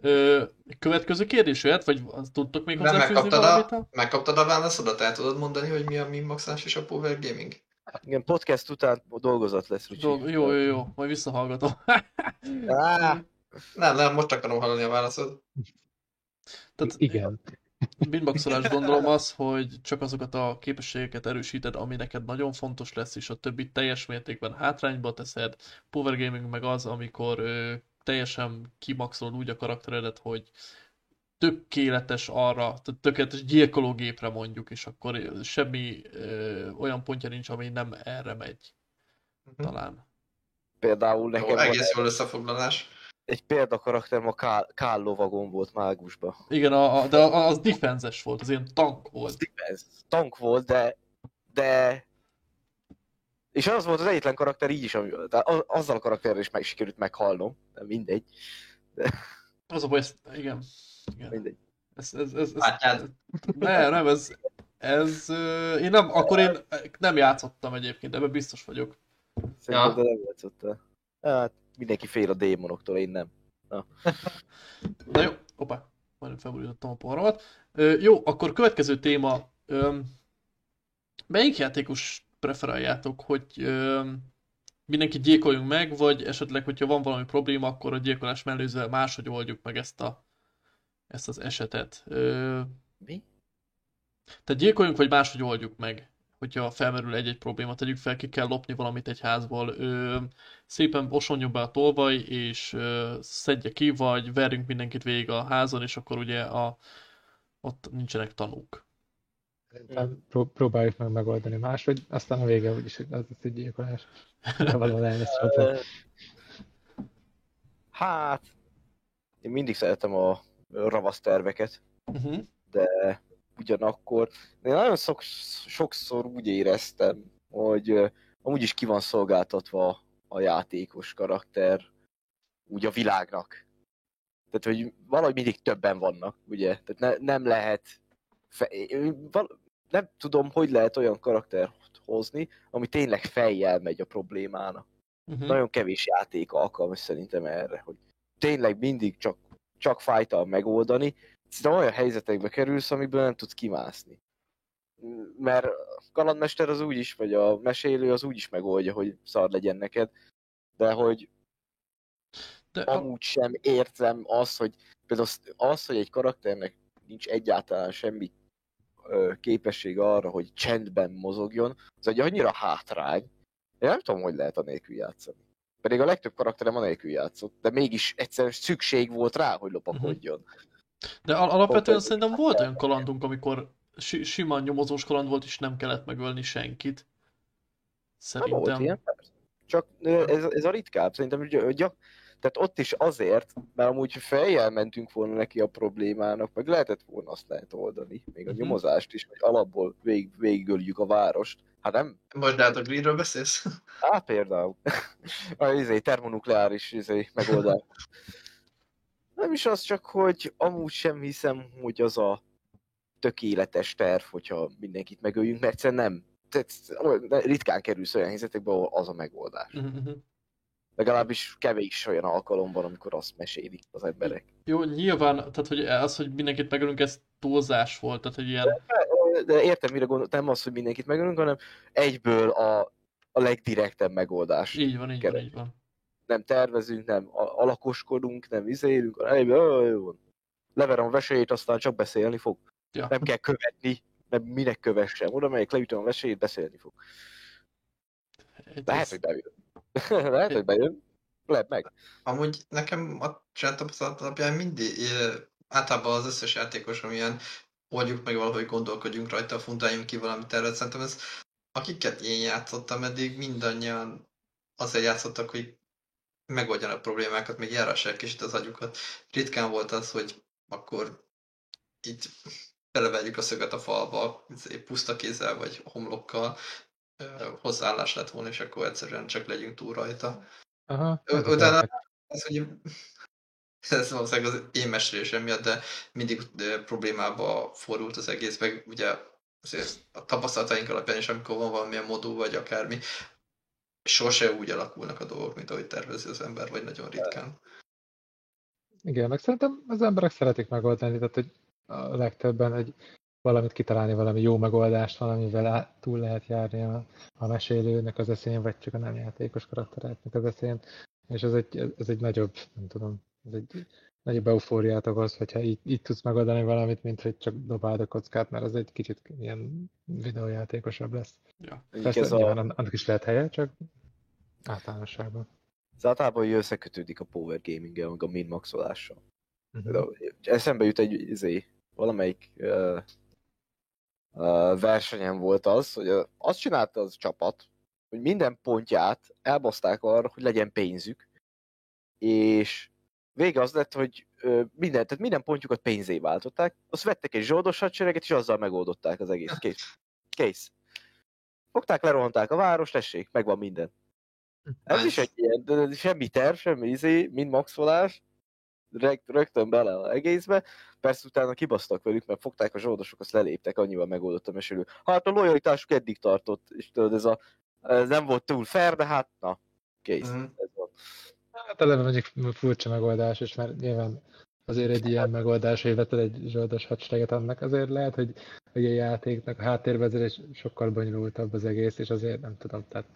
Ö, következő kérdés jöhet, vagy azt tudtok még hozzáfűzni megkaptad valamit? a, megkaptad a válaszodat? El tudod mondani, hogy mi a Mimmaxás és a Power Gaming? Igen, podcast után dolgozat lesz. Dolg- Jó, jó, jó, majd visszahallgatom. Á, Nem, nem, most akarom hallani a válaszod. Tehát Igen. [laughs] Binboxolás gondolom az, hogy csak azokat a képességeket erősíted, ami neked nagyon fontos lesz, és a többit teljes mértékben hátrányba teszed. Power Gaming meg az, amikor ö, teljesen kimaxolod úgy a karakteredet, hogy tökéletes arra, tehát tökéletes gyilkológépre mondjuk, és akkor semmi ö, olyan pontja nincs, ami nem erre megy, talán. például Jó, nekem van egész jól összefoglalás. Egy példakarakterem, a Kál, Kál lovagon volt mágusba. Igen, a, a, de a- az defenses volt, az ilyen tank volt. Ez tank volt, de, de és az volt az egyetlen karakter így is, ami, de az- azzal a karakterrel is meg sikerült meghalnom, de mindegy, Az a baj, ez, igen. igen. mindegy. Ez, ez, ez, ez, Látjád? Ne, nem, ez, ez, én nem, akkor én nem játszottam egyébként, ebben biztos vagyok. Szerintem Ja. de nem játszottál. Hát mindenki fél a démonoktól, én nem. Na jó, hoppá, majdnem felborítottam a poharamat. Ö, jó, akkor következő téma. Ö, melyik játékos preferáljátok, hogy ö, mindenki gyilkoljunk meg, vagy esetleg, hogyha van valami probléma, akkor a gyilkolás mellőzve máshogy oldjuk meg ezt, a, ezt az esetet. Ö, Mi? Tehát gyilkoljunk, vagy máshogy oldjuk meg, hogyha felmerül egy-egy probléma. Tegyük fel, ki kell lopni valamit egy házból. Ö, szépen osonjon be a tolvaj, és ö, szedje ki, vagy verjünk mindenkit végig a házon, és akkor ugye a, ott nincsenek tanúk. Szerintem pró- próbáljuk meg megoldani máshogy, aztán a vége úgyis az lesz egy gyilkolás. De valahol [laughs] Hát, én mindig szeretem a ravasz terveket, Uh-huh. de ugyanakkor én nagyon szok, sokszor úgy éreztem, hogy ö, amúgy is ki van szolgáltatva a játékos karakter úgy a világnak. Tehát, hogy valahogy mindig többen vannak, ugye? Tehát ne, nem lehet... Fe, val, nem tudom, hogy lehet olyan karaktert hozni, ami tényleg fejjel megy a problémának. Uh-huh. Nagyon kevés játék alkalmas szerintem erre, hogy tényleg mindig csak, csak fájtal megoldani, de olyan helyzetekbe kerülsz, amiből nem tudsz kimászni. Mert a kalandmester az úgy is, vagy a mesélő az úgy is megoldja, hogy szar legyen neked, de hogy De a, amúgy sem értem azt, hogy például az- az, hogy egy karakternek nincs egyáltalán semmi képesség arra, hogy csendben mozogjon, az egy annyira hátrány. Én nem tudom, hogy lehet anélkül játszani. Pedig a legtöbb karakterem anélkül játszott, de mégis egyszerűen szükség volt rá, hogy lopakodjon. De al- alapvetően Ott- szerintem volt olyan kalandunk, amikor si- simán nyomozós kaland volt, és nem kellett megölni senkit. Nem volt Szerintem. ilyen, persze. Csak ez, ez a ritkább, szerintem gy- gyak, tehát ott is azért, mert amúgy fejjel mentünk volna neki a problémának, meg lehetett volna azt lehet oldani, még a Mhm. nyomozást is, hogy alapból végig, végigöljük a várost. Hát nem, Most de hát a Greenről beszélsz? hát például. [laughs] a izé, termonukleáris izé, megoldás. [laughs] Nem is az csak, hogy amúgy sem hiszem, hogy az a tökéletes terv, hogyha mindenkit megöljünk, mert egyszerűen nem. Tehát ritkán kerülsz olyan helyzetekbe, ahol az a megoldás. Mhm. Legalábbis kevés olyan alkalom van, amikor azt mesélik az emberek. Jó, nyilván, tehát hogy az, hogy mindenkit megölünk, ez túlzás volt, tehát hogy ilyen, De értem, mire gondol, nem az, hogy mindenkit megölünk, hanem egyből a, a legdirektebb megoldás. így van, így van, Kerek. így van. Nem tervezünk, nem alakoskodunk, nem izélünk, "Ó, jó van. Leverem a vesélyét, aztán csak beszélni fog. Ja. Nem kell követni, nem minek kövessem. Oda megyek, leütöm a vesélyét, beszélni fog. Egy- Lehet, ez- hogy bejön. [laughs] Lehet, hogy bejön. Lehet meg. Amúgy nekem a saját tapasztalat alapján mindig, általában az összes játékos, amilyen oldjuk meg valahogy gondolkodjunk rajta, fundáljunk ki valami tervet. Szerintem ez, akiket én játszottam eddig, mindannyian azért játszottak, hogy megoldjanak problémákat, még járassák kicsit az agyukat. Ritkán volt az, hogy akkor így beleveljük a szöget a falba, izé, puszta kézzel vagy homlokkal, hozzáállás lett volna, és akkor egyszerűen csak legyünk túl rajta. Aha. A utána-. Ez, hogy [laughs] ez valószínűleg az én mesélésem miatt, de mindig problémába fordult az egész, meg ugye azért a tapasztalataink alapján is, amikor van valamilyen modul, vagy akármi, sose úgy alakulnak a dolgok, mint ahogy tervezi az ember, vagy nagyon ritkán. Igen, meg szerintem az emberek szeretik megoldani, tehát hogy a legtöbben egy valamit kitalálni, valami jó megoldást, valamivel túl lehet járni a, a mesélőnek az eszén, vagy csak a nem játékos karaktereknek az eszén, és ez egy, ez egy nagyobb, nem tudom, ez egy nagyobb eufóriát okoz, hogyha így, így tudsz megoldani valamit, mint hogy csak dobáld a kockát, mert az egy kicsit ilyen videójátékosabb lesz. Ja. Persze ez nyilván a, an- annak is lehet helye, csak általánosságban. ez általában hogy összekötődik a power gaming meg a min-maxolással. Mhm. Például Eszembe jut egy izé, valamelyik uh, uh, versenyen volt az, hogy uh, azt csinálta az csapat, hogy minden pontját elbaszták arra, hogy legyen pénzük, és vége az lett, hogy minden, tehát minden pontjukat pénzé váltották, azt vettek egy zsoldos hadsereget, és azzal megoldották az egész. Kész. Kész. Fogták, lerohanták a város, tessék, megvan minden. Ez is egy ilyen, de semmi terv, semmi izé, mind maxolás, rög, rögtön bele az egészbe, persze utána kibasztak velük, mert fogták a zsoldosok, azt leléptek, annyival megoldott a mesélő. Hát a lojalitásuk eddig tartott, és tudod, ez, a, ez nem volt túl fair, de hát na, kész. Mhm. Ez van. Hát eleve mondjuk furcsa megoldás is, mert nyilván azért egy ilyen megoldás, hogy vetted egy zsoldos hadsereget annak, azért lehet, hogy, hogy a játéknak a háttérvezérés sokkal bonyolultabb az egész, és azért nem tudom, tehát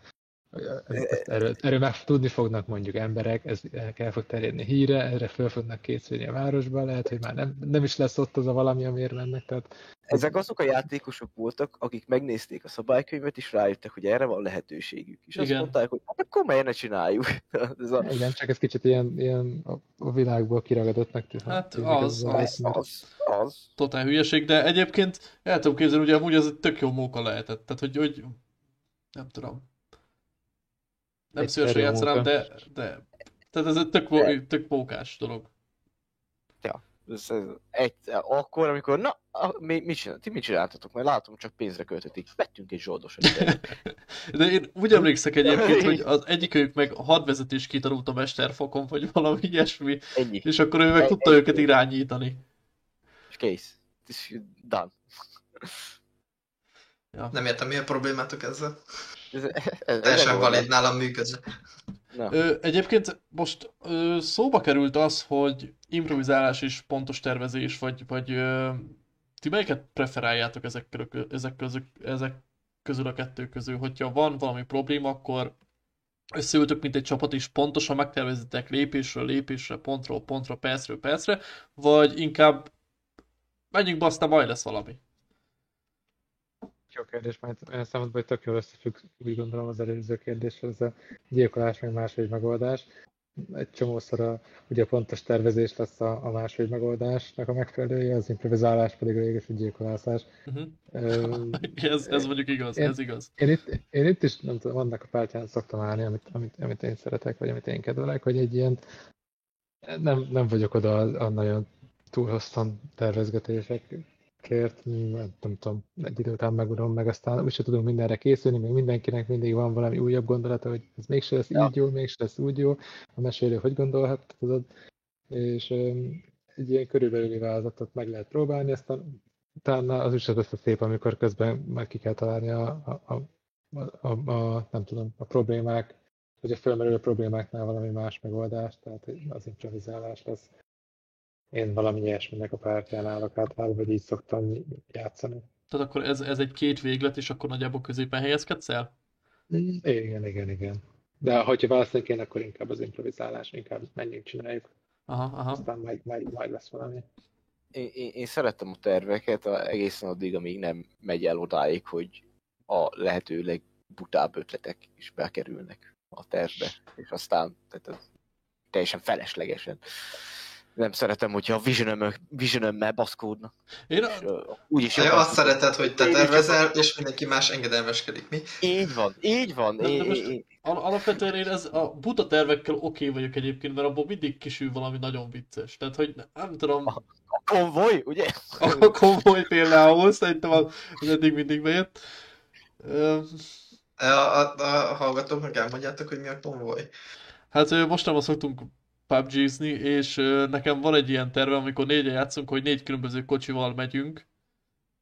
erről, erről meg tudni fognak mondjuk emberek, ez el kell fog terjedni híre, erre föl fognak készülni a városba, lehet, hogy már nem, nem is lesz ott az a valami, amiért mennek, tehát Ezek azok a játékosok voltak, akik megnézték a szabálykönyvet, és rájöttek, hogy erre van lehetőségük. És azt Igen. mondták, hogy hát akkor miért ne csináljuk. [laughs] ez a, igen, csak ez kicsit ilyen, ilyen a, világból kiragadottnak tűnik. Hát tűnik az, ez az, mert- az, az. totál hülyeség, de egyébként el tudom képzelni, ugye amúgy ez egy tök jó móka lehetett, tehát hogy, hogy nem tudom. Nem Egy szívesen játszanám, de, de tehát ez egy tök, mó- tök mókás dolog. Ez, ez egy, akkor, amikor na, a, mi, mit csinál, ti mit csináltatok? Mert látom, csak pénzre költötik. Vettünk egy zsoldosat. [laughs] De én úgy emlékszek egyébként, hogy az egyikőjük meg a hadvezetés kitanult a mesterfokon, vagy valami ilyesmi, Ennyi. és akkor ő meg Egy- tudta egy- őket irányítani. És kész. És done. Ja. Nem értem, mi a problémátok ezzel. Ez, ez, Teljesen valid nálam működne. Ö, egyébként most ö, szóba került az, hogy improvizálás és pontos tervezés, vagy, vagy ö, ti melyiket preferáljátok ezek, ezek, közül, ezek közül a kettő közül? Hogyha van valami probléma, akkor összeültök, mint egy csapat, és pontosan megtervezitek lépésről lépésre, pontról pontra, percről percre, vagy inkább menjünk be, aztán majd lesz valami. Jó kérdés, mert olyan szempontból, hogy tök jól összefügg, úgy gondolom az előző kérdéshez, ez a gyilkolás meg második megoldás. Egy csomószor a, ugye a pontos tervezés lesz a, a második megoldásnak a megfelelője, az improvizálás pedig a végül a gyilkolászás. Uh-huh. [laughs] Ez, ez mondjuk igaz, Én- ez igaz. Én itt, én itt is, nem tudom, annak a pártján szoktam állni, amit, amit, amit én szeretek, vagy amit én kedvelek, hogy egy ilyen, nem, nem vagyok oda a, a nagyon túl hosszan tervezgetésekért, nem, tudom, egy idő után megunom, meg aztán úgyse tudunk mindenre készülni, még mindenkinek mindig van valami újabb gondolata, hogy ez mégse lesz Ja. így jó, mégse lesz úgy jó, a mesélő hogy gondolhat, tudod, és egy ilyen körülbelüli vázatot meg lehet próbálni, aztán utána az is az a szép, amikor közben meg ki kell találni a, a, a, a, a, nem tudom, a problémák, vagy a fölmerülő problémáknál valami más megoldás, tehát az improvizálás lesz. Én valami ilyesminek a pártján állok általában, vagy így szoktam játszani. Tehát akkor ez, ez egy két véglet, és akkor nagyjából középen helyezkedsz el? Igen, igen, igen. De hogyha választani kéne, akkor inkább az improvizálás, inkább menjünk, csináljuk, Aha, aha. aztán majd, majd, majd lesz valami. Én, én, én szerettem a terveket a, egészen addig, amíg nem megy el odáig, hogy a lehető legbutább ötletek is bekerülnek a tervbe, és aztán tehát ez teljesen feleslegesen. Nem szeretem, hogyha a visionöm, visionömmel baszkódnak. Én, És, ö, úgyis jobban azt szereted, hogy te tervezel, és mindenki más engedelmeskedik, mi? Így van, így van. De- de most- én, én, al- alapvetően én ez a buta tervekkel oké vagyok egyébként, mert abból mindig kisül valami nagyon vicces. Tehát, hogy nem tudom, a konvoj, ugye? a konvoj például, szerintem az eddig mindig bejött. Ö, A, a, a hallgatóknak elmondjátok, hogy mi a konvoj. Hát ö, mostanában szoktunk PUBG-zni, és nekem van egy ilyen terve, amikor négyen játszunk, hogy négy különböző kocsival megyünk.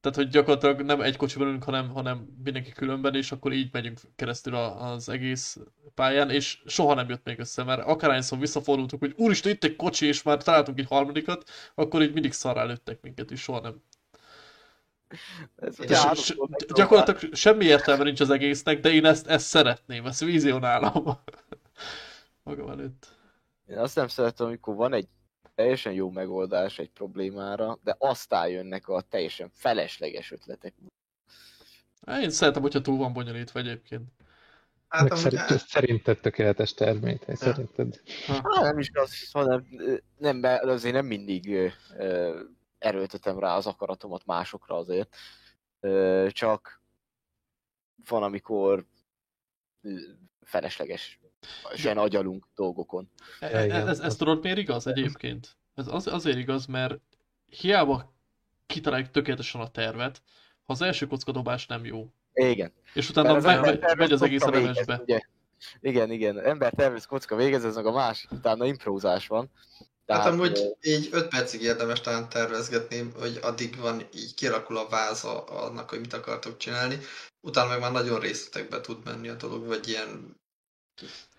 Tehát, hogy gyakorlatilag nem egy kocsiban ülünk, hanem, hanem mindenki különben, és akkor így megyünk keresztül a, az egész pályán, és soha nem jött még össze, mert akárhányszor visszafordultunk, hogy úristen, itt egy kocsi, és már találtunk egy harmadikat, akkor így mindig szarrá lőttek minket, és soha nem. Ez gyakorlatilag semmi értelme nincs az egésznek, de én ezt, ezt szeretném, ezt vizionálom [laughs] magam előtt. Én azt nem szeretem, amikor van egy teljesen jó megoldás egy problémára, de aztán jönnek a teljesen felesleges ötletek. Én szeretem, hogyha túl van bonyolítva egyébként. Hát Meg amúgy, szerint, szerinted tökéletes termény, szerinted. Hát nem is az, hanem nem, azért nem mindig ö, erőltetem rá az akaratomat másokra azért. Ö, csak van, amikor felesleges, sen agyalunk dolgokon. E- e- igen. Ez, ez tudod miért igaz egyébként? Ez az, azért igaz, mert hiába kitaláljuk tökéletesen a tervet, ha az első kockadobás nem jó, Igen. és utána Mert az me- ember me- tervez megy az egész ugye? Igen, igen. Ember tervez kocka végez, ez meg a másik, utána improvizás van. hát ö, amúgy így 5 percig érdemes talán tervezgetni, hogy addig van, így kialakul a váza annak, hogy mit akartok csinálni. Utána meg már nagyon részletekbe tud menni a dolog, vagy ilyen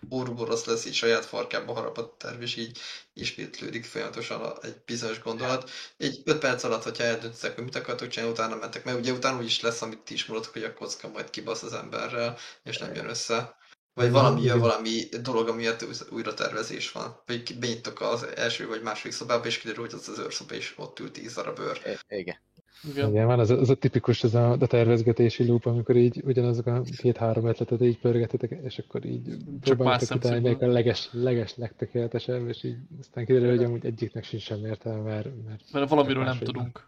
urborosz lesz így saját farkába harap a terv, és így ismétlődik folyamatosan egy bizonyos gondolat. Egy 5 perc alatt, hogyha eldöntitek, hogy mit akartok csinálni, utána mentek, mert ugye utána úgy is lesz, amit ti is mondok, hogy a kocka majd kibasz az emberrel, és nem jön össze. Vagy valami, Igen. valami dolog, amiért új- újra tervezés van. Vagy benyitok az első vagy második szobába, és kiderül, hogy az az őrszoba, és ott ült tíz darab őr. Igen. Igen. Igen, van az, a- az a tipikus, az a, a tervezgetési loop, amikor így ugyanazok a két-három ötletet így pörgetitek, és akkor így más próbáltok kitalálni, melyik a leges, leges, legtökéletesebb, és így aztán kiderül, hogy amúgy egyiknek sincs sem értelme, mert, mert Mert valamiről nem tudunk.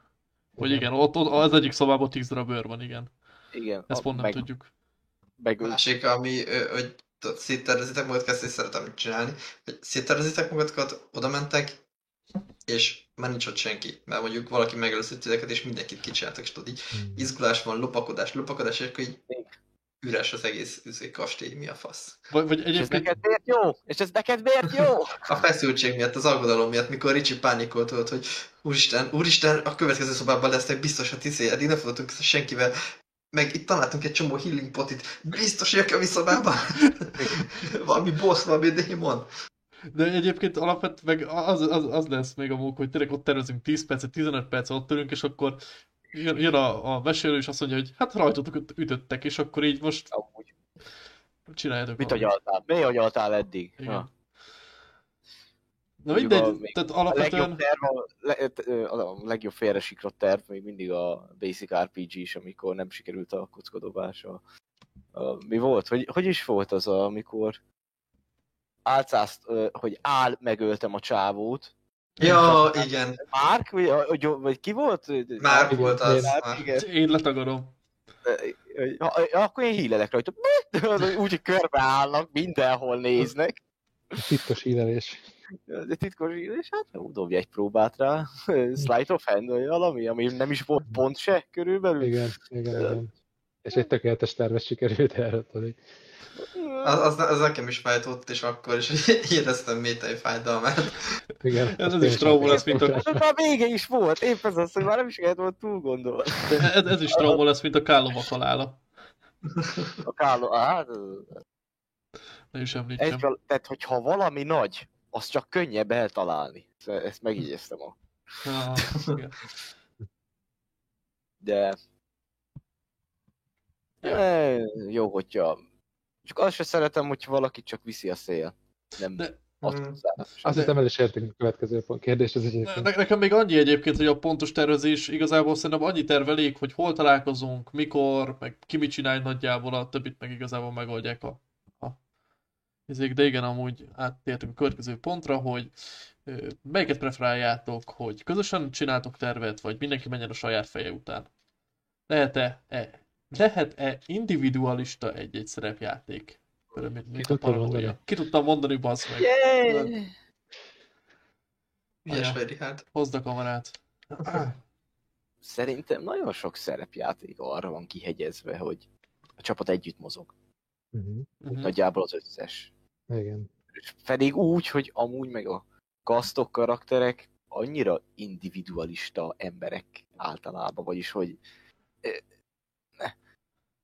Hogy igen, ott, ott az egyik szobában tíz darab őr van, igen. Igen. Ezt pont nem meg, tudjuk. meg, Másik, ami, hogy széttervezitek magatokat, ezt is szeretem csinálni, hogy széttervezitek magatokat, oda mentek, és már nincs ott senki, mert mondjuk valaki megelőzött titeket, és mindenkit kicsináltak, és tudod, így Hmm. izgulás van, lopakodás, lopakodás, és akkor így üres az egész üzé, kastély, mi a fasz. Vagy, vagy És ez egyébként, neked miért jó? És ez neked miért jó? A feszültség miatt, az aggodalom miatt, mikor Ricsi pánikolt volt, hogy úristen, úristen, a következő szobában lesznek biztos a tiszé, eddig nem össze senkivel, meg itt találtunk egy csomó healing potit, biztos jövök a mi szobába? valami boss, valami démon. De egyébként alapvetően meg az, az, az lesz még a mók, hogy tényleg ott tervezünk 10 percet, 15 percet, ott ülünk, és akkor jön, jön a, a mesélő, és azt mondja, hogy hát rajtatok ütöttek, és akkor így most Amúgy. csináljátok Mit agyaltál? Mi agyaltál eddig? Igen. Ha. Na mindegy, a- tehát A alapvetően... legjobb terv, a, a legjobb félresiklott terv még mindig a Basic RPG is, amikor nem sikerült a kockadobás. A, a, mi volt? Hogy, hogy is volt az, a, amikor álcázt, hogy áll, megöltem a csávót. Ja, igen, Márk? Vagy, vagy, vagy ki volt? már Igen, volt az. én- Már. Igen. Én letagadom. Akkor én hílelek rajta. [laughs] Úgy, hogy körbeállnak, mindenhol néznek. Titkos hílelés. De titkos és hát jó, dobj egy próbát rá. [laughs] Slide of hand, vagy valami, ami nem is volt pont se körülbelül. Igen, igen, igen. És egy tökéletes tervet sikerült elrontani. Az, az, az, nekem is fájtott, és akkor is [laughs] éreztem mély fájdalmát. Igen. Ez az is trauma lesz, mint a-. Ez már vége is volt, épp ez az, hogy már nem is kellett volna túl gondolni. Ez, ez is trauma lesz, mint a Kálova halála. A Kálo, hát, Ne is egy, említsem. tehát hogyha valami nagy, az csak könnyebb eltalálni. Ezt- megjegyeztem a. Ah, igen. De... Ja. E, jó, hogyha... Csak azt se szeretem, hogyha valaki csak viszi a szél. Nem De- azt Mm. Azt hiszem el is értünk a következő pont. kérdés, az Ne, egyébként. ne- nekem még annyi egyébként, hogy a pontos tervezés igazából szerintem annyi terv elég, hogy hol találkozunk, mikor, meg ki mit csinálj nagyjából, a többit meg igazából megoldják a, a ezek, de igen, amúgy áttértünk a következő pontra, hogy melyiket preferáljátok, hogy közösen csináltok tervet, vagy mindenki menjen a saját feje után. Lehet-e e, lehet-e individualista egy-egy szerepjáték? A tudtad paragója. mondani? Ki tudtam mondani, bazd meg. Yeah! Ügyes. Feri, hát. Hozd a kamerát. Szerintem nagyon sok szerepjáték arra van kihegyezve, hogy a csapat együtt mozog. Mhm. Nagyjából az összes. Igen. Pedig úgy, hogy amúgy meg a kasztok karakterek annyira individualista emberek általában, vagyis hogy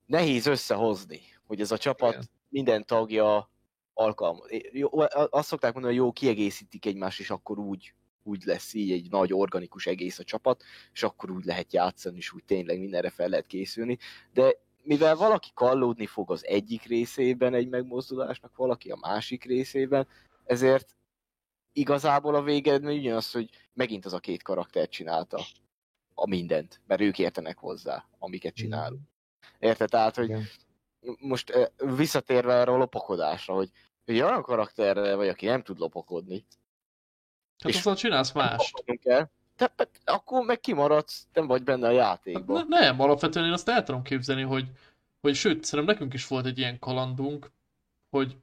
nehéz összehozni, hogy ez a csapat Igen. minden tagja alkalmas. Jó, azt szokták mondani, hogy jó, kiegészítik egymást, és akkor úgy, úgy lesz így egy nagy organikus egész a csapat, és akkor úgy lehet játszani, és úgy tényleg mindenre fel lehet készülni, de mivel valaki kallódni fog az egyik részében egy megmozdulásnak, valaki a másik részében, ezért igazából a végeredmény ugyanaz, hogy megint az a két karakter csinálta a mindent, mert ők értenek hozzá, amiket csinálunk. Érted? Tehát, hogy Igen. most visszatérve erre a lopakodásra, hogy, hogy olyan karakterre vagy, aki nem tud lopakodni, Hát És- azzal csinálsz más. lopakodnunk kell, te, te, akkor meg kimaradsz, nem vagy benne a Hát játékban. ne, nem, alapvetően én azt el tudom képzelni, hogy, hogy sőt, szerintem nekünk is volt egy ilyen kalandunk, hogy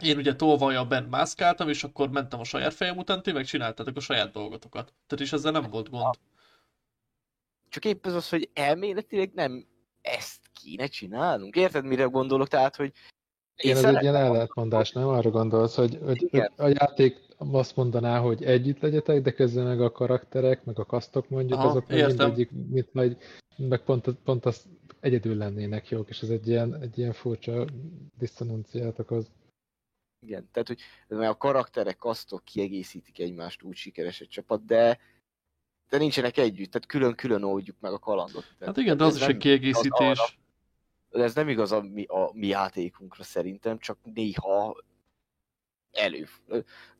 én ugye tolvaja ben mászkáltam, és akkor mentem a saját fejem után, ti meg csináltátok a saját dolgotokat. Tehát is ezzel nem volt gond. Csak épp ez az, hogy elméletileg nem ezt kéne csinálnunk. Érted, mire gondolok? Tehát, hogy Igen, ez egy ilyen ellentmondás, nem? Arra gondolsz, hogy, hogy, Igen. a játék azt mondaná, hogy együtt legyetek, de közben meg a karakterek, meg a kasztok mondjuk, Aha, azok értem. mindegyik, mint vagy, meg pont, pont az egyedül lennének jók, és ez egy ilyen, egy ilyen furcsa diszonanciát okoz. Igen, tehát hogy a karakterek, kasztok kiegészítik egymást, úgy sikeres egy csapat, de de nincsenek együtt, tehát külön-külön oldjuk meg a kalandot. Tehát Hát igen, de az is egy kiegészítés. arra- Ez nem igaz a mi, a mi játékunkra szerintem, csak néha elő.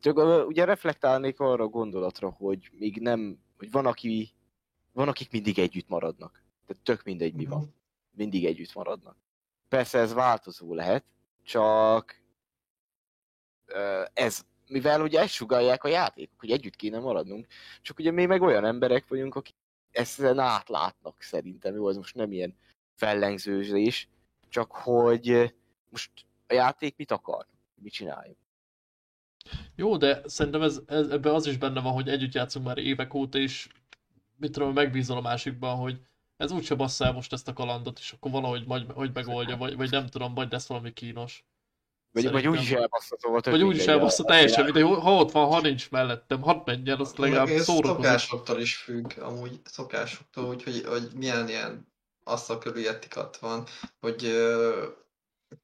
Csak ugye reflektálnék arra a gondolatra, hogy még nem, hogy van, aki, van akik mindig együtt maradnak. Tehát tök mindegy mi van. Mindig együtt maradnak. Persze ez változó lehet, csak ez, mivel ugye ezt sugalják a játékok, hogy együtt kéne maradnunk, csak ugye mi meg olyan emberek vagyunk, akik ezen átlátnak szerintem, jó, ez most nem ilyen fellengzőzés, csak hogy most a játék mit akar, mit csináljunk. Jó, de szerintem ez, ez, ebben az is benne van, hogy együtt játszunk már évek óta, és mit tudom, megbízol a másikban, hogy ez úgyse bassza el most ezt a kalandot, és akkor valahogy majd, hogy megoldja, vagy, vagy nem tudom, vagy lesz valami kínos. Vagy, vagy Szerintem. úgy is elbassza, szóval tök Vagy úgy is a- teljesen, mindegy, ha ott van, ha nincs mellettem, hadd menjen, azt legalább Ez szórakozik. szokásoktól is függ, amúgy szokásoktól, hogy, hogy, hogy milyen ilyen asztal körüli etikat van, hogy ö,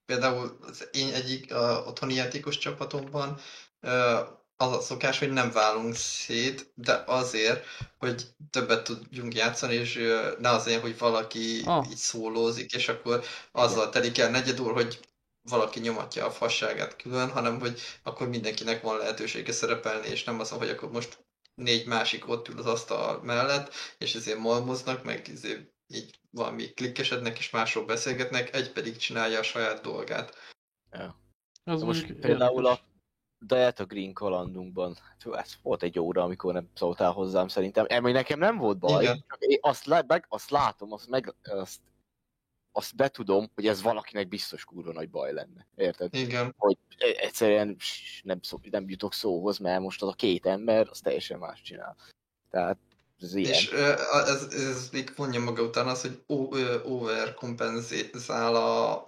például az én egyik a otthoni játékos csapatomban ö, az a szokás, hogy nem válunk szét, de azért, hogy többet tudjunk játszani, és ne azért, hogy valaki Ah. így szólózik, és akkor azzal telik el negyed óra, hogy valaki nyomatja a fasságát külön, hanem hogy akkor mindenkinek van lehetősége szerepelni, és nem az, hogy akkor most négy másik ott ül az asztal mellett, és ezért malmoznak, meg ezért így valami klikkesednek, és másról beszélgetnek, egy pedig csinálja a saját dolgát. Ez Most mondjuk például a. Diet a Green kalandunkban, ez volt egy óra, amikor nem szóltál hozzám szerintem. Ebből nekem nem volt baj, Igen. csak én azt, le, meg, azt látom, azt, meg, azt, azt betudom, hogy ez valakinek biztos kurva nagy baj lenne. Érted? Igen. Hogy e- egyszerűen nem, szó, nem jutok szóhoz, mert most az a két ember, az teljesen más csinál. Tehát ez ilyen. És ez, ez még vonja maga után az, hogy overkompenzál a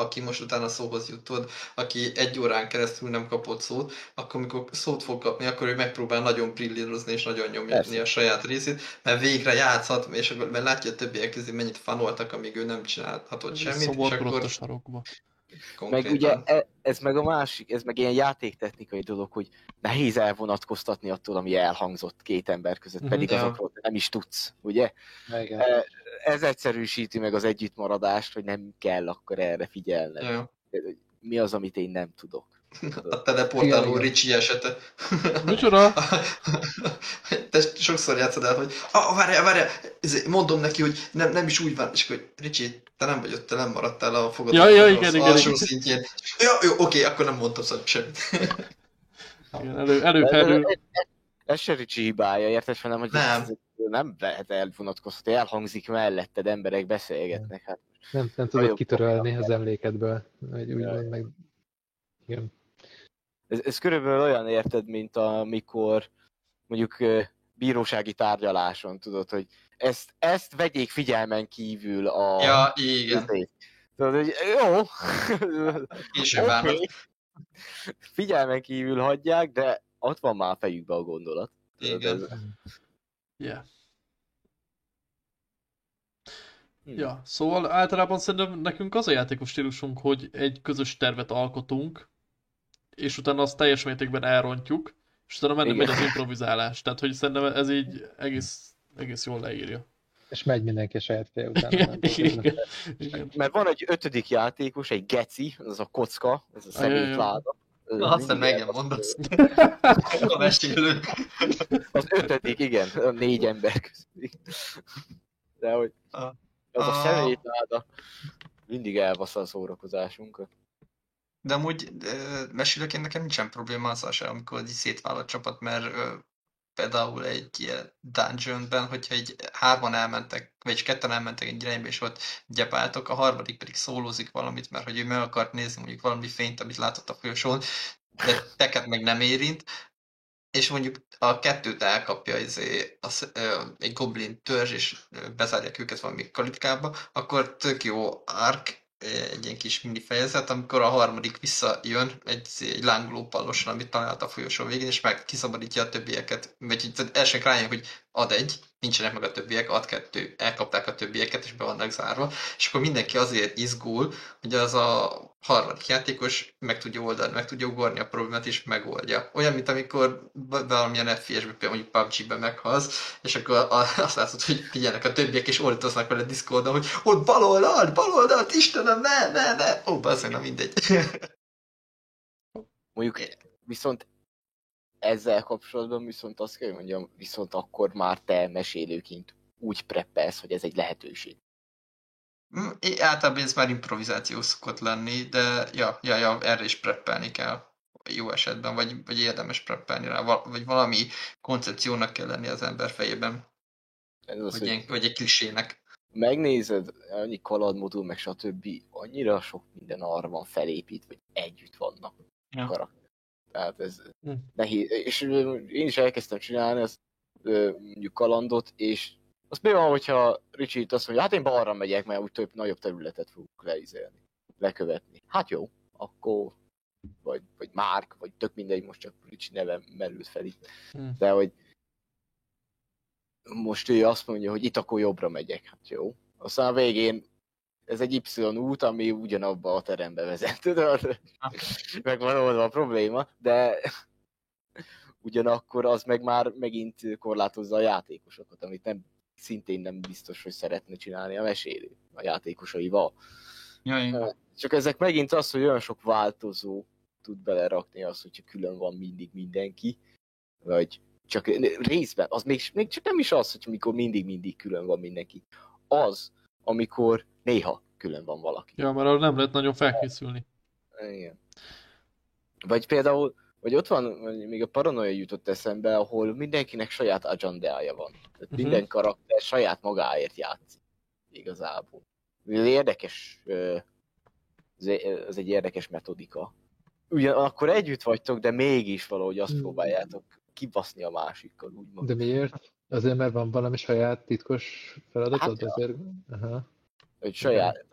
aki most utána szóhoz jutod, aki egy órán keresztül nem kapott szót, akkor amikor szót fog kapni, akkor ő megpróbál nagyon brillírozni és nagyon nyomni Persze. a saját részét, mert végre játszhat, és akkor mert látja a többiek közé mennyit fanoltak, amíg ő nem csinálhatott semmit, és Szoborkodott akkor a sarokba. Meg konkrétan... ugye e- ez meg a másik, ez meg ilyen játéktechnikai dolog, hogy nehéz elvonatkoztatni attól, ami elhangzott két ember között, Mhm. pedig Ja. azokról nem is tudsz, ugye? Igen. E, Ez egyszerűsíti meg az együttmaradást, hogy nem kell akkor erre figyelned. Ja. Mi az, amit én nem tudok? A teleportáló Igen. Ricsi esete. Micsoda? Te sokszor játszod el, hogy ah, várjál, várjál, mondom neki, hogy nem, nem is úgy van, és akkor Ricsi, te nem vagy ott, te nem maradtál a fogadó. Ja, ja, az igen, igen, alsó igen. szintjén. Ja, jó, oké, akkor nem mondtam szóval semmit. Igen, elő, előkerül. Ez, ez se Ricsi hibája, érted? Hanem, hogy Nem. Nem lehet elvonatkoztatni, elhangzik melletted, emberek beszélgetnek. Hát Nem, nem tudod kitörölni az emlékedből. Vagy úgy van, meg... Igen. Ez, ez körülbelül olyan érted, mint amikor mondjuk bírósági tárgyaláson tudod, hogy ezt, ezt vegyék figyelmen kívül a... Ja, igen, izét. Tudod, hogy jó, később állnak. figyelmen kívül hagyják, de ott van már a fejükben a gondolat. Tudod, Igen. ez- Yeah. Hm. Ja, szóval általában szerintem nekünk az a játékos stílusunk, hogy egy közös tervet alkotunk, és utána azt teljes mértékben elrontjuk, és utána Igen. megy az improvizálás. Tehát, hogy szerintem ez így egész, egész jól leírja. És megy mindenki a saját feje után. Igen, igen, igen. Mert van egy ötödik játékos, egy geci, az a kocka, ez a szemétláda. Na, aztán Mindig megint elbaszott. mondasz. [laughs] A mesélő. Az ötödik, igen, a négy ember közül. De hogy az a szemétláda mindig elbassza a szórakozásunkat. De amúgy mesélőként nekem nincsen probléma azzal sem, amikor így szétvál a csapat, mert például egy ilyen dungeonben, hogyha egy hárman elmentek, vagy ketten elmentek egy irányba, és ott gyepáltok, a harmadik pedig szólózik valamit, mert hogy ő meg akart nézni mondjuk valami fényt, amit látott a folyosón, de teket meg nem érint, és mondjuk a kettőt elkapja izé, az, ö, egy goblin törzs, és bezárják őket valami kalitkába, akkor tök jó ark, egy ilyen kis mini fejezet, amikor a harmadik visszajön egy, egy lángoló pallosan, amit talált a folyosó végén, és meg kiszabadítja a többieket. Vagy elsőnek rájön, hogy ad egy, nincsenek meg a többiek, ad kettő, elkapták a többieket, és be vannak zárva, és akkor mindenki azért izgul, hogy az a harmadik játékos meg tudja oldani, meg tudja ugorni a problémát, és megoldja. Olyan, mint amikor va- valamilyen FPS-ben, például PUBG-ben meghalsz, és akkor azt látod, hogy figyelnek a többiek, és ordítoznak vele Discordon, hogy ott bal oldalt, bal oldalt, Istenem, ne, ne, ne! Ó, bazzeg, na mindegy. [laughs] Mondjuk viszont ezzel kapcsolatban viszont azt kell, hogy mondjam, viszont akkor már te mesélőként úgy preppelsz, hogy ez egy lehetőség. É- Általában ez már improvizáció szokott lenni, de ja, ja, ja, erre is preppelni kell jó esetben, vagy, vagy érdemes preppelni rá, vagy valami koncepciónak kell lenni az ember fejében, Ez az, vagy, hogy ilyen, vagy egy klisének. megnézed, annyi kalandmodul, meg stb. Annyira sok minden arra van felépít, hogy együtt vannak Ja. karakterek. Tehát ez Hm. nehéz. És én is elkezdtem csinálni azt, ö, mondjuk kalandot, és az mi van, hogyha Richie itt azt mondja, hát én balra megyek, mert úgy több nagyobb területet fogunk leizelni, lekövetni. Hát jó, akkor vagy, vagy Márk, vagy tök mindegy, most csak Richie neve merült fel itt. Hm. De hogy most ő azt mondja, hogy itt akkor jobbra megyek. Hát jó. Aztán a végén ez egy Y út, ami ugyanabba a terembe vezet, [laughs] tudod? meg van oldva a probléma, de [laughs] ugyanakkor az meg már megint korlátozza a játékosokat, amit nem, szintén nem biztos, hogy szeretne csinálni a mesélő a játékosaival. Jaj, Csak ezek megint az, hogy olyan sok változó tud belerakni az, hogyha külön van mindig mindenki, vagy csak részben, az még, még csak nem is az, hogy mikor mindig-mindig külön van mindenki. Az, amikor néha külön van valaki. Ja, mert arra nem lehet nagyon felkészülni. Igen. Vagy például, vagy ott van, még a paranoia jutott eszembe, ahol mindenkinek saját agendája van. Tehát Mhm. minden karakter saját magáért játszik. Igazából. Ez érdekes, ez egy, érdekes metodika. Ugyan akkor együtt vagytok, de mégis valahogy azt Hmm. próbáljátok kibaszni a másikkal, úgymond. De miért? Azért, mert van valami saját titkos feladatod? Hát. Azért... Aha. Hogy saját,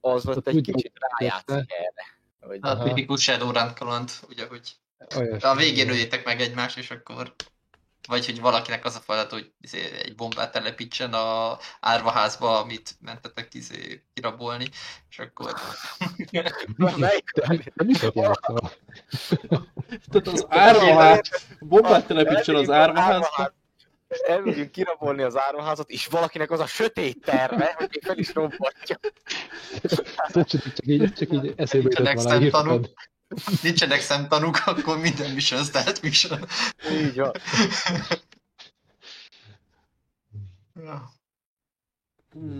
az volt egy kicsit rájátszik erre. Hogy a tipikus Shadowrun kaland, ugye, hogy Olyasmi. a végén öljétek meg egymást, és akkor vagy hogy valakinek az a feladat, hogy izé, egy bombát telepítsen a árvaházba, amit mentetek izé, kirabolni, és akkor [laughs] játszol? Tehát az árvaház, bombát telepítsen az árvaházba. Elmegyünk kirabolni az árvaházat, és valakinek az a sötét terve, hogy még fel is robbantja. Csak, csak így, csak így eszébe jutott Nincsenek valami hirtelen. nincsenek szemtanúk, akkor minden mission stealth mission. Így van. Ja.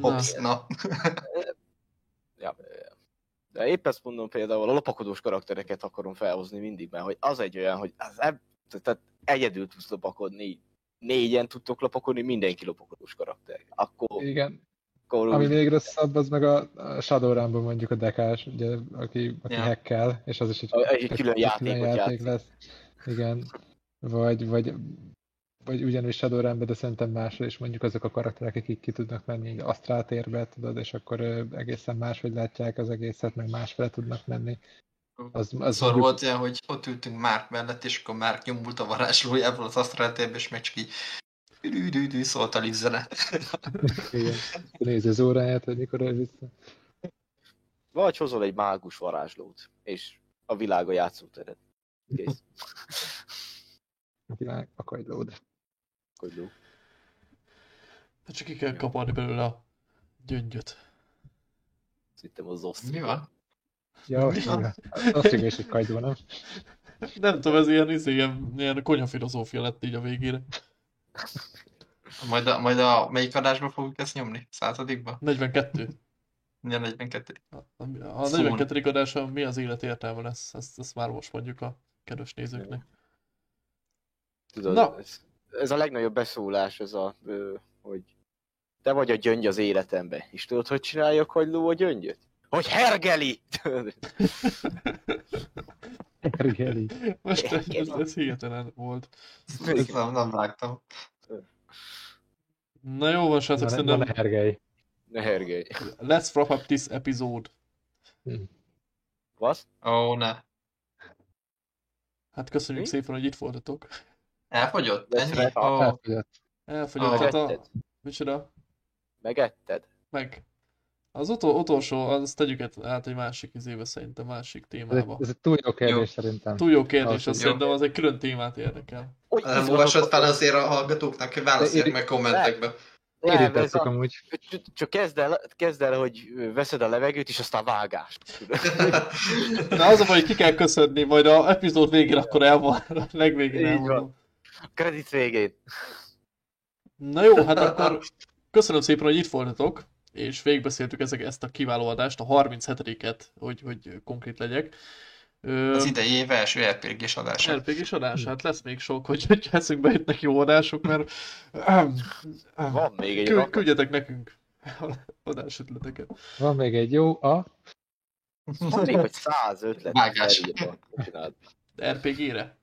Hops, na. Ja, de épp ezt mondom például, a lopakodós karaktereket akarom felhozni mindig, mert hogy az egy olyan, hogy az eb, tehát egyedül tudsz lopakodni, négyen tudtok lopakodni, mindenki lopakodós karakter. Akkor, Igen, akkor ami úgy, még rosszabb, az meg a, a Shadowrun-ban mondjuk a dekás, ugye, aki, aki Ja. hekkel, és az is egy, egy, egy külön játékot játszik. lesz. Igen, vagy, vagy, vagy ugyanúgy Shadowrun-ban, de szerintem másra is mondjuk azok a karakterek, akik ki tudnak menni így asztráltérbe, tudod, és akkor egészen máshogy látják az egészet, meg másfele tudnak menni. Az, az Szor volt olyan, hogy ott ültünk Márk mellett, és akkor Márk nyomult a varázslójával az asztráltérbe, és meg csak így dű szólt a zene. Igen. Nézi az óráját, hogy mikor ér vissza. Vagy hozol egy mágus varázslót, és a világa játszóteret. Kész. Világ, a kagylód. Kodló. Hát csak ki kell kaparni belőle a gyöngyöt. Szerintem az oszt. Mi van? Ja. Azt igen, is egy kagyló, nem? Nem tudom, ez ilyen, izé, ilyen, ilyen konyhafilozófia lett így a végére. Majd a, majd a melyik adásba fogjuk ezt nyomni? Századikba? 42. Ugye 42. A, a 42. adása mi az élet értelme lesz, ezt, ezt már most mondjuk a kedves nézőknek. Tudod, Na. ez, ez a legnagyobb beszólás, ez a, ö, hogy te vagy a gyöngy az életembe. És tudod, hogy csinálja a kagyló a gyöngyöt? Hogy hergeli! Ergeli. Most ez, ez, ez hihetetlen volt. Ezt nem, nem vágtam. Na jó van, srácok, Na, ne- szerintem hergelj. Ne hergelj. let's wrap up this episode. Vasz? Ó, ne. Hát köszönjük Mi? szépen, hogy itt voltatok. Elfogyott? Ennyi? Elfogyott. Elfogyott Ah. hát a... Megetted? Micsoda? Megetted? Meg. Az utol, utolsó, azt tegyük át egy másik izébe szerintem, másik Ez témába. ez egy túl jó kérdés Jó. szerintem. Túl jó kérdés, Az azt jó. szerintem az egy külön témát érdekel. Hogy Nem olvasod fel azért a hallgatóknak, hogy válaszolják meg kommentekbe. Nem, ez Érintettük a, amúgy. csak- kezd el, kezd el, hogy veszed a levegőt, és aztán vágást. [laughs] De az a baj, hogy ki kell köszönni, majd a epizód végén akkor el van, a legvégén elmondom. A kredit végén. Na jó, hát akkor köszönöm szépen, hogy itt voltatok, és végigbeszéltük ezek, ezt a kiváló adást, a 37-et, hogy, hogy konkrét legyek. Az idei év első elpérgés adása. RPG-s adás, hát lesz még sok, hogy, hogy eszünkbe jutnak jó adások, mert Van még egy rakat. küldjetek nekünk [laughs] adás ötleteket. Van még egy jó, a Van még vagy száz ötlet. Vágás. hogy. RPG-re?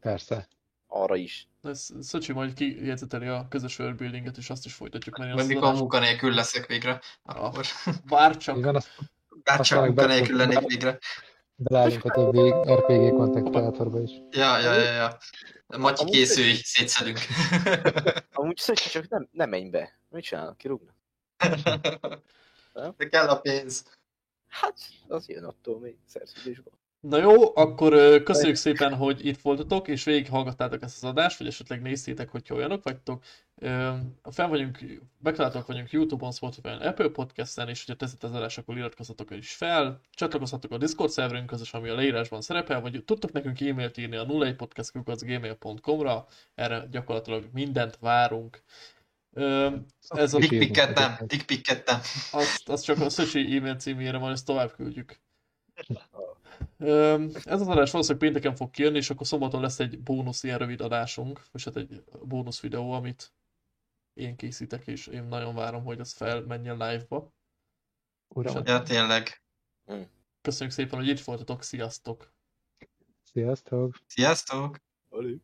Persze. Arra is. Ez Szöcsi majd kijegyzeteli a közös worldbuildinget, és azt is folytatjuk, mert mikor az munkanélkül leszek végre, akkor bár csak Így van, azt bár csak Aztán munkanélkül be- lennék végre. belállunk a többi RPG kontaktátorba is. Ja, ja, ja, ja. Matyi Amúgy készülj, szétszedünk. [laughs] Amúgy Szöcsi csak nem, nem menj be. Mit csinálnak? Kirúgnak? [laughs] De kell a pénz. Hát, az jön attól még szerződésben. Na jó, akkor köszönjük szépen, hogy itt voltatok, és végighallgattátok ezt az adást, vagy esetleg néztétek, hogyha olyanok vagytok. Fenn vagyunk, megtaláltak vagyunk Youtube-on, Spotify-on, Apple Podcast-en, és hogyha teszett az adás, akkor iratkozzatok is fel. Csatlakozhatok a Discord szerverünkhöz, ami a leírásban szerepel, vagy tudtok nekünk e-mailt írni a 01podcastkukacgmail.com-ra, erre gyakorlatilag mindent várunk. Ö, Ez a, Dick Dickpicket nem, dickpicket nem. azt, azt csak a Szöcsi e-mail címére majd ezt tovább küldjük. Ez az adás valószínűleg pénteken fog kijönni, és akkor szombaton lesz egy bónusz ilyen rövid adásunk, és hát egy bónusz videó, amit én készítek, és én nagyon várom, hogy az felmenjen live-ba. Uram, Ja, tényleg. Köszönjük szépen, hogy itt voltatok, sziasztok! sziasztok! Sziasztok! Alő.